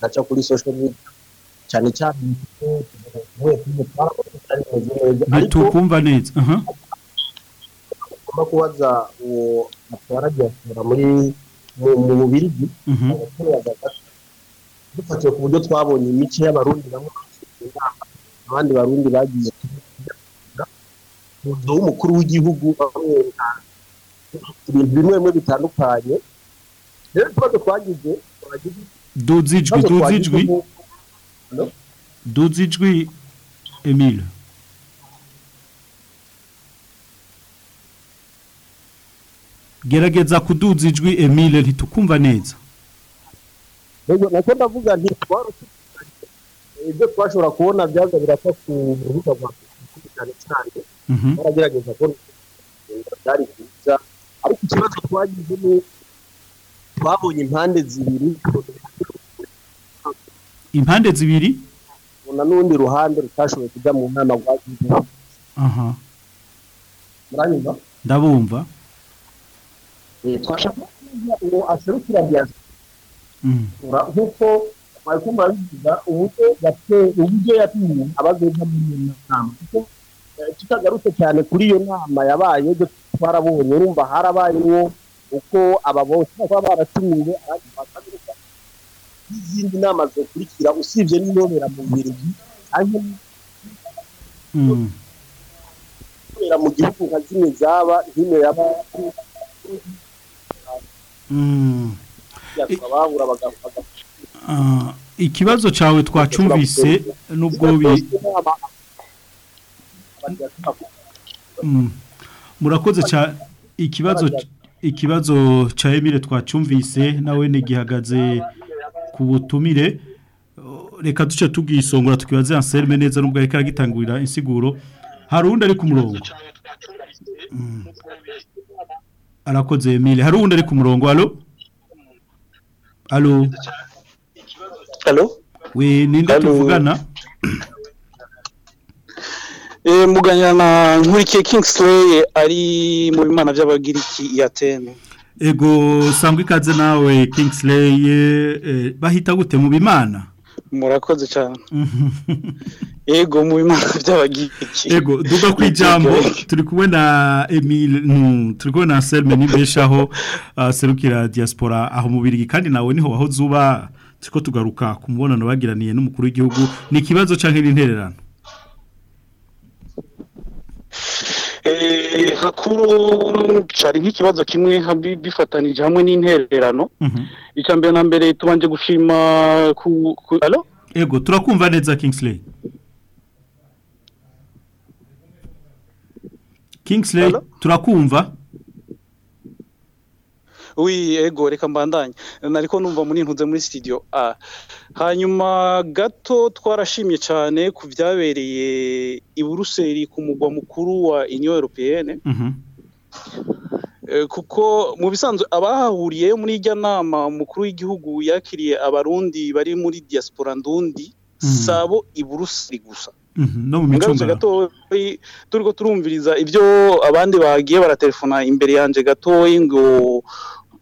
S7: Gaca kuri social media. Cyane cyane
S1: ntitukumva neza.
S7: Ugomba kubaza uwo atwara diaspora muri mu Bubirigi
S1: Mhm.
S7: dufatiye ku buryo twabonye imico y'abarundi bamwe inama abandi barundi bagiye umuzo w'umukuru w'igihugu bamwereka ibintu bimwe bimwe bitandukanye. Rero ikibazo twagize
S1: duza ijwi
S7: twagize
S1: ijwi duza ijwi Emile. Gerageza kuduza ijwi Emile ntitukumva neza.
S7: Nako ndavuga nti twarose ibyo twashobora kubona byaza birapfa ku rubuga rwa Facebook cyane cyane.
S1: Mhm.
S7: baragerageza ko byari byiza. Ariko ikibazo twagize ni twabonye impande zibiri.
S1: Impande zibiri?
S7: Tubona n'urundi ruhande rutashoboye kujya mu nama rwagize
S1: aha.
S7: Muranyumva?
S1: Ndabumva.
S7: Twashaka ngo aserukira diaspora.
S1: Mhm.
S7: nk'uko mwariko murabivuga uburyo uburyo yatumye abazoza muri iyo nama. Kuko eh, tutagarutse cyane kuri iyo nama yabaye ibyo twarabonye urumva harabayemo uko aba bose baba baratumiwe abandi bakabiruka n'izindi nama zokurikira usibye n'iyobera mu Bubiligi canke
S1: Mhm.
S7: n'iyobera mu gihugu nka zimwe zaba nk'ino yaba bahura bagafaga
S1: Ah, ikibazo cawe twacumvise nubwo bi Mm. murakoze cha ikibazo ikibazo cha Emile twacumvise nawe ne gihagaze ku butumire reka duce tugisongora tukibaze Anselme neza nubwo ariko aragitangurira insiguro hari undi ari ku murongo Mm. arakoze Emile hari undi ari ku murongo allo Allo? We ninde tuvugana
S8: Eh muganya na nkurikiye Kingsley ari mu bimana by'abagiriki ya Atene.
S1: Ego sangwa ikaze nawe Kingsley eh, bahita gute mu bimana
S8: Murakoze cyane. Ego mu bimana by'abagiriki.
S1: Ego duga kwijambo turi kumwe na Emile mm, turi kumwe na Selme Nimbeshaho uh, serukira diaspora aho mu Birigi kandi nawe ni ho waho zuba tiko tugaruka ku mubonano bagiraniye n'umukuru w'igihugu ni kibazo canke n'intererano
S8: Eh hakuru cari nk'ikibazo kimwe habi- bifatanije hamwe n'intererano. Icya mbere na mbere tubanje gushima ku?
S1: Ego turakumva neza Kingsley. Kingsley turakumva?
S8: Oui, ego reka mbandanye. Nariko numva muri ntuze muri studio A. Hanyuma gato twarashimye cyane ku byabereye i Buruseli ku mugwa mukuru wa Union Européenne.
S1: Mhm.
S8: Eh, kuko mu bisanzwe abahahuriye muri irya nama umukuru w'igihugu yakiriye abarundi bari muri diaspora ndundi sabo i Buruseli gusa
S1: Mhm, no mu micungararo
S8: gatoyi turiko turumviriza ibyo abandi bagiye baratelefona imbere yanje gatoyi ngo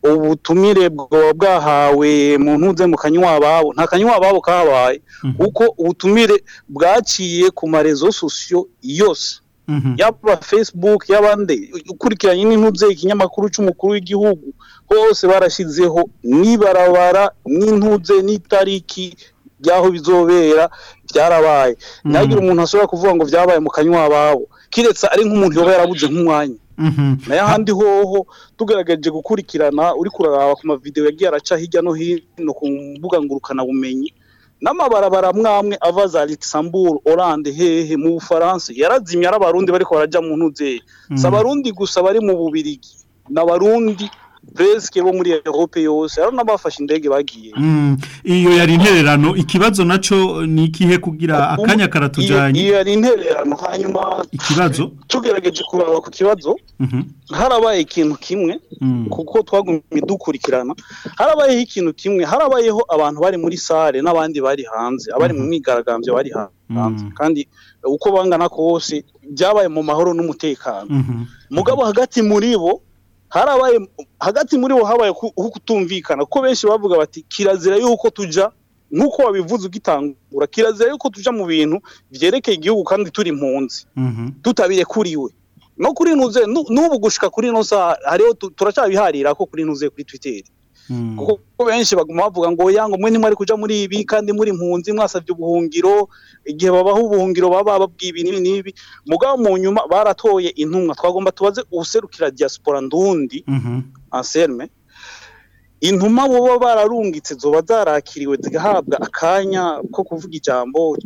S8: ubutumire bwoba bwahawe mu ntuze mu kanywa babo nta kanywa babo kabaye kuko ubutumire bwaciye ku marezo sosiyo yose. Yaba facebook y'abandi ukurikiranye n'intuze ikinyamakuru cy'umukuru w'igihugu hose barashyizeho n'ibarabara n'intuze n'itariki by'aho bizobera byarabaye ntihagire umuntu ashobora kuvuga ngo byabaye mu kanywa babo kiretse ari nk'umuntu yoba yarabuze nk'umwanya. Na yo ahandi hoho tugaragaje gukurikirana uri kuraraba ku mavideo yagiye araca hirya no hino ku mbuga ngurukanabumenyi n'amabarabara mwamwe ava za Luxembourg Hollande hehe mu Bufaransa. Yarazimye ari abarundi bariko baraja mu ntuze
S1: Mhm.
S8: si abarundi gusa bari mu Bubirigi n'abarundi presque bo muri Europe yose hari n'abafashe indege bagiye.
S1: Mm, iyo yari intererano ikibazo naco ni ikihe kugira akanya karatujanye?
S8: Iyo yari intererano hanyuma
S1: ikibazo?
S8: tugerageje kuraba ku kibazo
S1: Mhm.
S8: harabaye ikintu kimwe
S1: Mm.
S8: kuko twagumye dukurikirana harabayeho ikintu kimwe harabayeho abantu bari muri sare n'abandi bari hanze abari mu myigaragambyo bari ha- hanze. Kandi uko bangana kose byabaye mu mahoro n'umutekano.
S1: Mhm.
S8: mugabo hagati muri bo harabaye hagati muri bo habaye ku- ku kutumvikana kuko benshi bavuga bati kirazira yuko tuja nk'uko wabivuze ugitangura kirazira yuko tuja mu bintu vyerekeye igihugu kandi turi impunzi
S1: Mhm.
S8: tutabirekuriwe no kuri nuze nu- n'ubu gushika kuri no saha hariho tu- turacabiharira ko kuri nuze kuri Twitter. Kuko benshi baguma bavuga ngo yango mwe ntimwari kuja muri ibi kandi muri impunzi mwasavye ubuhungiro igihe babaha ubuhungiro baba babwiye ibi n'ibi n'ibi. Mugabo mu nyuma baratoye intumwa twagomba tubaze ubuserukira diaspora ndundi
S1: Mhm.
S8: anselme. Intuma boba bararungitse zoba zarakiriwe zigahabwa akanya ko kuvuga ijambo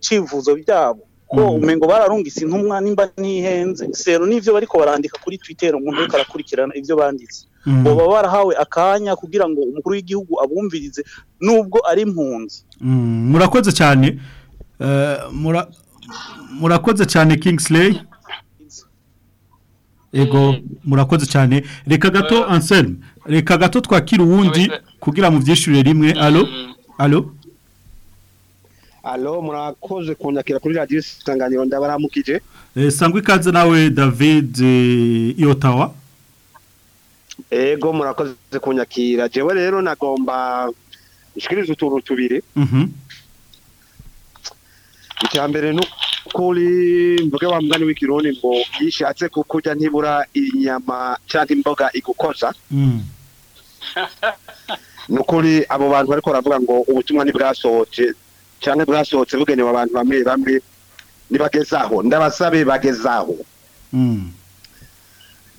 S8: civuzo byabo. Ko umengo bararungitse intumwa nimba ntihenze. Sero n'ivyo bariko barandika kuri twitter umuntu ariko arakurikirana ivyo banditse.
S1: Mhm.
S8: boba barahawe akanya kugira ngo umukuru w'igihugu abumvirize nubwo ari impunzi.
S1: Mm, murakoze cyane. Eh, mura- murakoze cyane Kingsley. Ego murakoze cyane. Reka gato Anselme reka gato twakira uwundi kugira mu byishyurire rimwe. Alo alo
S9: alo murakoze kunyakira kuri radiyo isanganiro ndabaramukije
S1: Eh, sangwa ikaze nawe David eh, Iotawa.
S9: Ego murakoze kunyakira jewe rero nagomba nshikiriza utuntu tubiri
S1: Mhm.
S9: icya mbere ni ukuri mvuge wa mugani w'ikirundi ngo iyo ishatse kukurya ntibura inyama cyangwa imboga igukoza
S1: Mm.
S9: ni ukuri abo bantu bariko baravuga ngo ubutumwa ntibwasohoke cyangwa bwasohotse bugenewe abantu bamwe bamwe nibagezaho ndabasabe bagezaho
S1: Mm.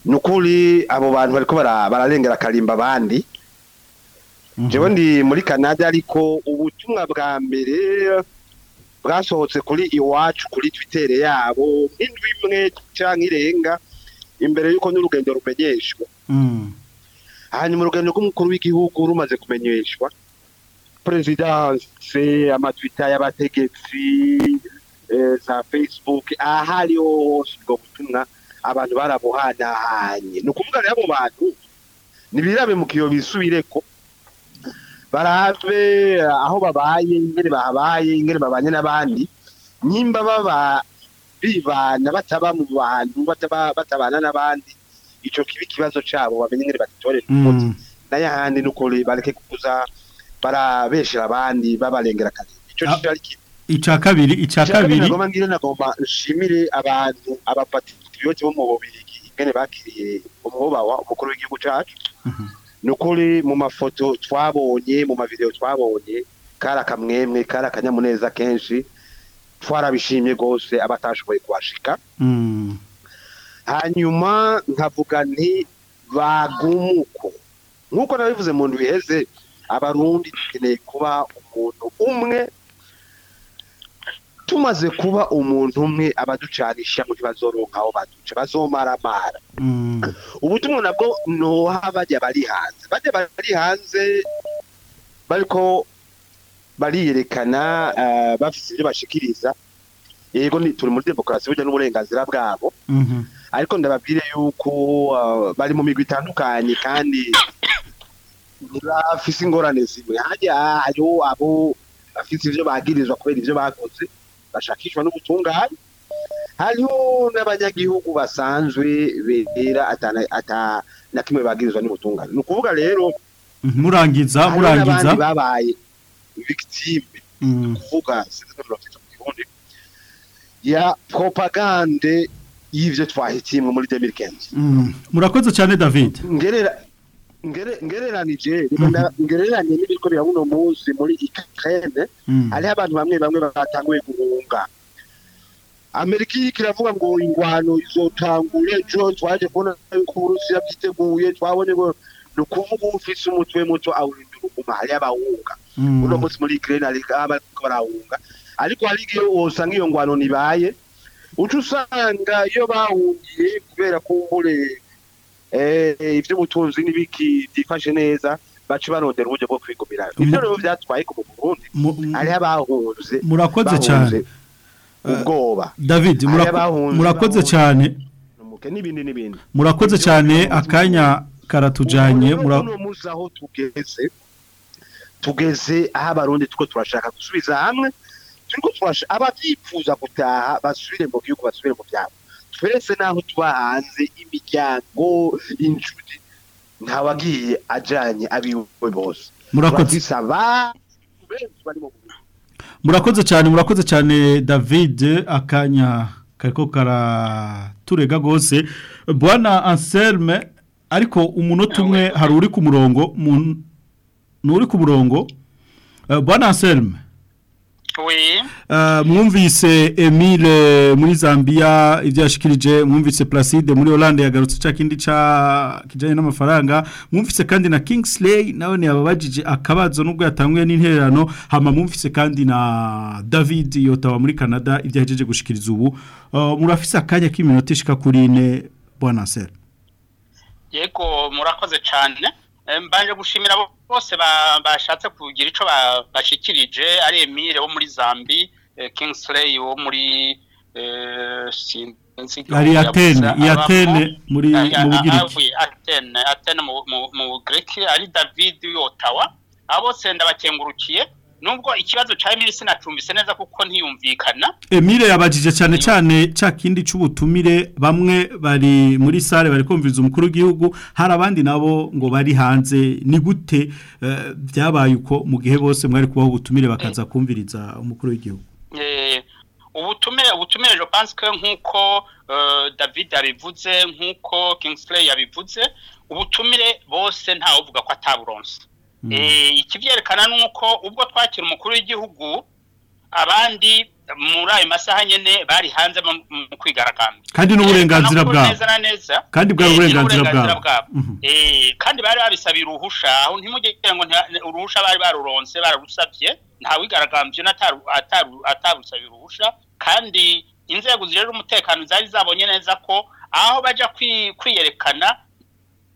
S9: Ni ukuri abo bantu bariko bara- bararengera akarimba abandi. Jewe ndi muri canada ariko ubutumwa bwa mbere bwasohotse kuri iwacu kuri twitter yabo nk'indwi imwe cyangwa irenga imbere y'uko n'urugendo rumenyeshwa.
S1: Mm.
S9: hanyuma urugendo rw'umukuru w'igihugu rumaze kumenyeshwa. Perezidanse amatwita y'abategetsi eh, za facebook ahariho hose ubwo butumwa abantu barabuhanahanye ni ukuvuga rero abo bantu ntibirabe mu kiyo bisubireko. Barabe aho babaye ingene bahabaye ingene babanye n'abandi nimba baba bibana bataba mu bantu bataba batabana n'abandi ico kiba ikibazo cabo bamenye ingene bagitorera umuti.
S1: Mm.
S9: n'ayahandi n'ukuri bareke kuza barabeshera abandi babarengera akazi ico
S1: Ah,
S9: cari ki-
S1: Ica kabiri ica
S9: kabiri nagomba nshimire abantu abapatriote bo mu Bubirigi ingene bakiriye umwubahwa umukuru w'igihugu cacu ni ukuri mu mafoto twabonye mu mavideo twabonye kari akamwemwe kari akanyamuneza kenshi twarabishimye rwose abatashoboye kuhashika.
S1: Mm.
S9: hanyuma nkavuga nti bagumuko. Nk'uko nabivuze mu ndwi iheze abarundi dukeneye kuba umuntu umwe tumaze kuba umuntu umwe abaducanisha ngo ntibazoronka aho baduca bazomaramara.
S1: Mm.
S9: ubutumwa nabwo noha bajya bari hanze. Bajya bari hanze bariko bariyerekana eh, bafise ibyo bashikiriza. Yego ni turi muri demokarasi burya n'uburenganzira bwabo.
S1: Mhm.
S9: ariko ndababwire yuko uh, bari mu migwi itandukanye kandi ntibafise ingorane zimwe. Hajya hariho abo bafise ivyo bagirizwa kubera ivyo bakoze. Bashakishwa n'ubutungane. Hariho n'abanyagihugu basanzwe bera ata na kimwe bagirizwa n'ubutungane. Ni ukuvuga rero
S1: murangiza
S9: hariho
S1: murangiza.
S9: n'abandi babaye victime.
S1: Mm.
S9: kuvuga ya propagande y'ivyo twahitiyemwo muri 2015
S1: Mm. murakoze cyane david.
S9: Ngerera ngere ngereranije ngereranye n'ibiriko bya buno munsi muri Ukraine
S1: Mm.
S9: hariho abantu bamwe bamwe batanguye guhunga Amerika iriko iravuga ngo ingwano izotangura ejo twaje kubona yuko Uburusiya bwiteguye twabonye ngo ni ukuvuga ufise umutwe muto awurindira uguma hariyo abahunga.
S1: Mm.
S9: uno munsi muri Ukraine ariko abariko barahunga. Ariko hari igihe wosanga iyo ngwano nibaye uca usanga iyo bahungiye kubera kumbure eh ivy'ubutunzi n'ibiki byifashe neza baca barondera uburyo bwo kwigumira. Ivyo rero vyatwaye ku Burundi hariho abahunze.
S1: Murakoze cyane.
S9: ubwoba
S1: david murako-
S9: abahunze,
S1: murakoze cyane
S9: n'ibindi n'ibindi.
S1: Murakoze cyane akanya karatujanye
S9: aho tugeze tugeze aho abarundi tuko turashaka gusubiza hamwe turiko turashaka abavyifuza gutaha basubire mu gihugu basubire mu vyabo twese naho tuba hanze imiryango inshuti ntawagiye ajanye abiwe bose.
S1: Murakoze. Murakoze cyane murakoze cyane david. Akanya kariko karaturega gose bwana anselme ariko umunota umwe hari uri ku murongo mu- n'uri ku murongo. Eh, bwana anselme. Mwumvise Emile muri Zambia ivyo yashikirije mwumvise Placide muri Hollande yagarutse ca kindi ca kijanye n'amafaranga. Mwumvise kandi na Kingsley nawe ni ababajije akabazo nubwo yatanguye n'intererano. Hama mwumvise kandi na David Yotawa muri Canada ivyo yahejeje gushikiriza ubu. Uh, murafise akanya k'iminota ishika kuri ine Ansel
S3: yego murakoze cyane mbanje gushimira bose ba- bashatse kugira ico ba- bashikirije ari Emile wo muri Zambi eh, Kingsley wo muri sinzi
S1: ari Atene Atene muri mu Bugiriki.
S3: Atene Atene mu Bugiriki ari David Yotawa abo bose ndabakengurukiye nubwo ikibazo ca Emile sinacumbise neza kuko ntiyumvikana.
S1: Emile yabajije cyane cyane ca kindi c'ubutumire bamwe bari muri sale bari kumviriza umukuru w'igihugu hari abandi nabo ngo bari hanze ni gute eh, byabaye uko mu gihe bose mwari kubaho ubutumire bakaza kumviriza umukuru w'igihugu?
S3: Eh, ubutumire ubutumire que nk'uko David yabivuze nk'uko Kingsley yabivuze ubutumire bose ntawe uvuga ko ataburonse eh ikivyerekana nuko ubwo twakira umukuru w'igihugu abandi muri ayo masaha nyene bari hanze mu kwigaragambya
S1: Kandi n'uburenganzira
S3: ko
S1: bwabo. Kandi bwari
S3: eh,
S1: uburenganzira
S3: n'uburenganzira
S1: bwabo.
S3: eh kandi bari babisabiye uruhusha aho ntimugire ngo uruhusha bari baruronse bararusavye nta wigaragambye atarusabiye uruhusha. Kandi inzego zijejwe umutekano zari zabonye neza ko aho kwi- kwiyerekana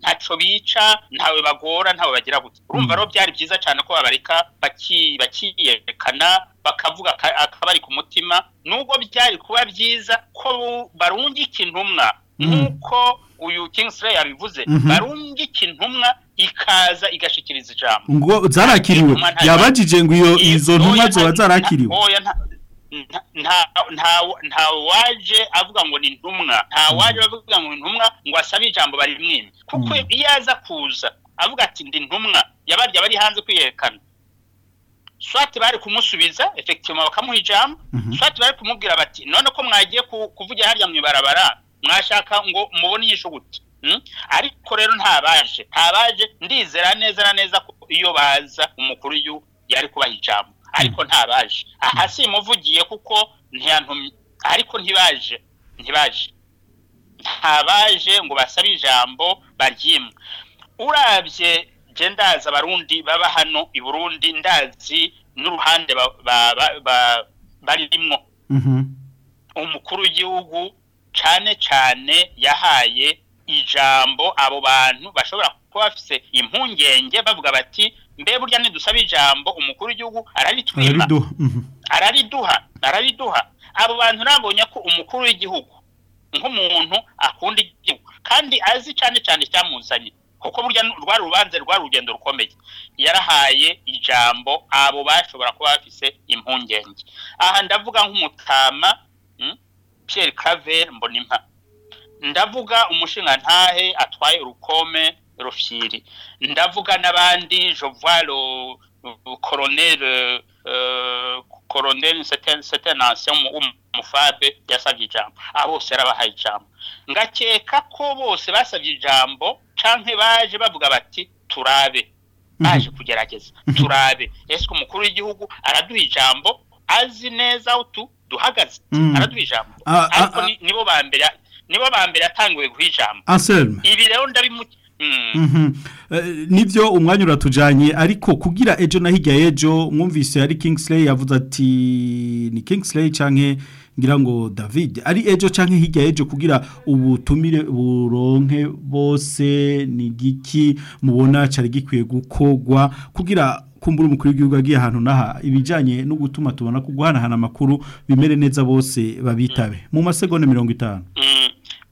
S3: ntaco bica ntawe bagora ntawe bagira gutya urumva rero byari byiza cyane ko babareka baki- bakiyerekana bakavuga aka- akabari ku mutima. Nubwo byari kuba byiza ko barungika intumwa nk'uko uyu Kingsley yabivuze
S1: Mhm.
S3: barungika intumwa ikaza igashikiriza ijambo.
S1: Ngo zarakiriwe. Yabajije ngo iyo izo ntumwa zoba zarakiriwe.
S3: Nta- waje avuga ngo ni intumwa nta waje avuga ngo ni intumwa ngo asabe ijambo barimwime kuko iyo aza kuza avuga ati ndi intumwa yabarya bari hanze kwiyerekana. Swati bari kumusubiza effectivement bakamuha ijambo. Swati bari kumubwira bati none ko mwagiye ku- kuvugira harya mu ibarabara mwashaka ngo mubone inyishu gute? Ariko rero ntabaje. Ntabaje ndizera neza na neza ko iyo baza umukuru yari kubaha ijambo. Ariko ntabaje. Aha simuvugiye kuko ntiyantumye ariko ntibaje ntibaje. Ntabaje ngo basabe ijambo baryimwe urabye je ndazi abarundi baba hano i burundi ndazi n'uruhande ba- ba- ba- ba- barimwo. Umukuru w'igihugu cane cane yahaye ijambo abo bantu bashobora kuba bafise impungenge bavuga bati mbe burya nidusaba ijambo umukuru w'igihugu araritwima
S1: Arariduha.
S3: Arariduha. Abo bantu nabonye ko umukuru w'igihugu nk'umuntu akunda igihugu kandi azi cyane cyane icyamuzanye. Kuko burya rwari urubanza rwari urugendo rukomeye. Yarahaye ijambo abo bashobora kuba bafise impungenge. Aha ndavuga nk'umutama mm, Pierre Claver Mbonimpa. Ndavuga umushingantahe atwaye urukome rufyiri. Ndavuga n'abandi le le colonel euh, ancien umufabe yasabye ijambo. Abo bose yarabahaye ijambo. Ngakeka ko bose basabye ijambo canke baje bavuga bati turabe. Baje kugerageza. Turabe. Ese umukuru w'igihugu araduha ijambo azi neza aho duhagaze?
S1: Mm.
S3: araduha ijambo.
S1: Ah, ah,
S3: ariko ni- nibo ba mbere nibo ba mbere yatanguye guha ijambo. Ibi rero ndabimu Mm.
S1: Mhm. Eh, nivyo umwanya uratujanye ariko kugira ejo na hirya y'ejo mwumvise ari Kingsley yavuze ati ni Kingsley canke ngira ngo David ari ejo canke hirya y'ejo kugira ubutumire buronke bose ni giki mubona cari gikwiye gukogwa kugira kumbura umukuru w'igihugu agiye ahantu naha ibijanye no gutuma tubona ko guhanahana amakuru bimere neza bose babitabe mu masegonda mirongo itanu
S3: Mm.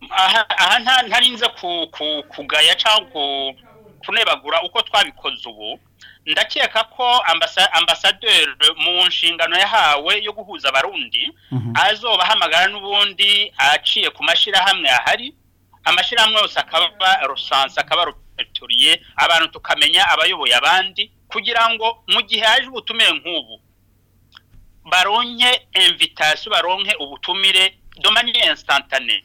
S3: Aha aha nta ntarinze ku- ku- kugaya cyangwa ku- kunebagura uko twabikoze ubu. Ndakeka ko ambasa- ambasaderi mu nshingano yahawe yo guhuza abarundi azoba ahamagara n'ubundi aciye ku mashyirahamwe ahari. Amashyirahamwe yose akaba rusansi akaba rupetoriye abantu tukamenya abayoboye abandi kugira ngo mu gihe haje ubutumire nk'ubu baronke invitation baronke ubutumire. Domani instantane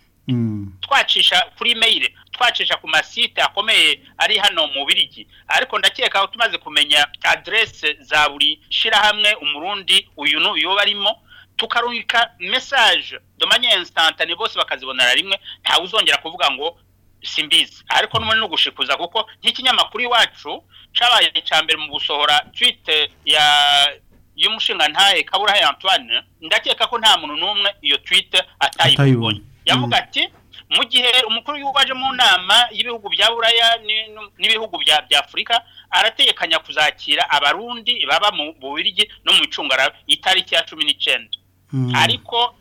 S3: twacisha kuri mail twacisha ku masite akomeye ari hano mu birigi ariko ndakeka tumaze kumenya adresse za buri shirahamwe umurundi uyu n'uyu barimo tukarungika message domani instantane bose bakazibonera rimwe ntawe uzongera kuvuga ngo simbizi. Ariko n'ubundi no gushikuza kuko nk'ikinyamakuru iwacu cabaye icya mbere mu gusohora tweet ya y'umushingantahe kaburahe Antoine ndakeka ko nta muntu n'umwe iyo tweet atayibonye. Yavuga ati mu gihe umukuru w'igihugu aje mu nama y'ibihugu bya buraya ni- n'ibihugu bya afurika arategekanya kuzakira abarundi baba mu bubirigi no mu icungara itariki ya cumi n'icyenda ariko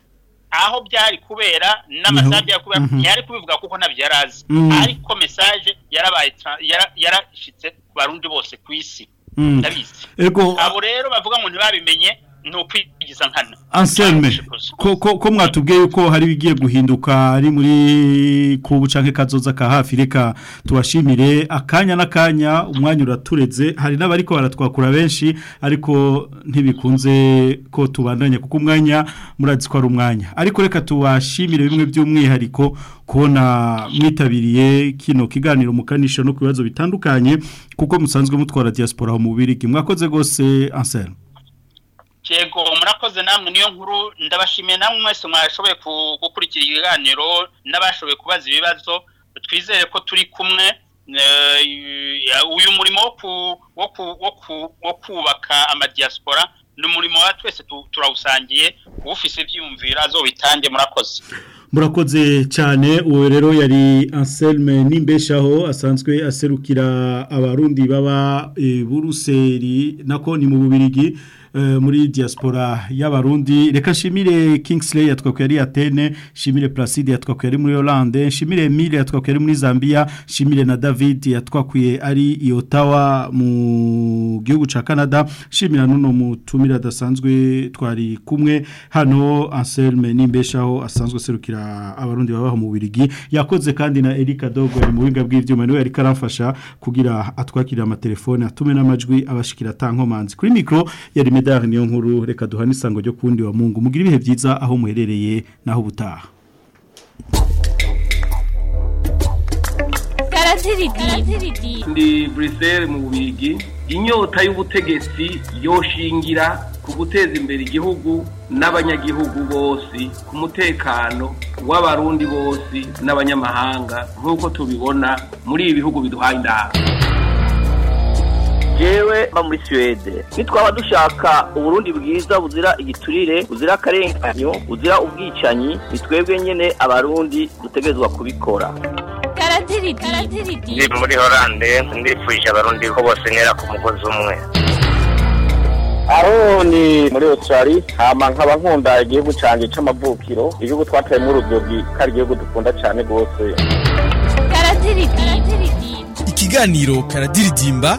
S3: aho byari kubera n'amasaha byari kubera
S1: Mhm.
S3: ntiyari kubivuga kuko ntabyo yari azi.
S1: Mm.
S3: ariko message yarabaye tra- yara- yarashitse ku barundi bose ku isi. Ndabizi. Abo rero bavuga ngo ntibabimenye ni ukwigiza nkana.
S1: Anselme ko mwatubwiye yuko hari bigiye guhinduka ari muri kubu canke kazoza ka hafi reka tubashimire akanya n'akanya umwanya uratureze hari n'abariko baratwakura benshi ariko ntibikunze ko tubandanya kuko umwanya murazi ko ari umwanya. Ariko reka tubashimire bimwe by'umwihariko kubona mwitabiriye kino kiganiro mukanisha no ku bibazo bitandukanye kuko musanzwe mutwara diaspora mu Bubirigi mwakoze gose Anselme.
S3: Yego murakoze namwe niyo nkuru. Ndabashimiye namwe mwese mwashoboye ku- gukurikira ibiganiro n'abashoboye kubaza ibibazo. Twizere ko turi kumwe eh, uyu murimo wo ku- wo ku- wo ku- wo kubaka amadiaspora ni umurimo wa twese tu- turawusangiye ufise ibyiyumviro azobitange murakoze.
S1: Murakoze cyane. Uwo rero yari Anselme Nimbeshaho asanzwe aserukira abarundi baba e, Buruseli nako ni mu Bubirigi. Muri diaspora y'abarundi reka nshimire Kingsley yatwakuye ari Athene nshimire Placide yatwakuye ari muri Hollande nshimire Emile yatwakuye ari muri Zambia nshimire na David yatwakuye ari i Ottawa mu gihugu ca Canada nshimira nuno mutumira dasanzwe twari kumwe. Hano Anselme Nimbeshaho asanzwe aserukira abarundi babaho mu Birigi yakoze kandi na Erika Dogo mu buhinga bw'ivyuma ni we yari karamfasha kugira atwakirira amatelefone atume n'amajwi abashikira tankomanzi kuri micro yari Medar niyo nkuru reka duhana isango ryo kundi wa Mungu. Mugira ibihe byiza aho muherereye naho butaha
S10: ndi Bruxelles mu bubigi inyota y'ubutegetsi yoshingira ku guteza imbere igihugu n'abanyagihugu bose ku mutekano w'abarundi bose n'abanyamahanga nk'uko tubibona muri ibi bihugu biduhaye inama
S11: jewe mba muri suwede. Nitwaba dushaka uburundi bwiza buzira igiturire buzira akarenganyo buzira ubwicanyi ni twebwe nyene abarundi dutegerezwa kubikora.
S12: Ndi muri horande ndifuje abarundi ko bose ntera ku mugozi umwe.
S13: Aroni muri australia hama nkaba nkunda igihugu canje c'amavukiro igihugu twateyemwo urubyiruko kari igihugu dukunda cane rwose.
S14: Ikiganiro karadiridimba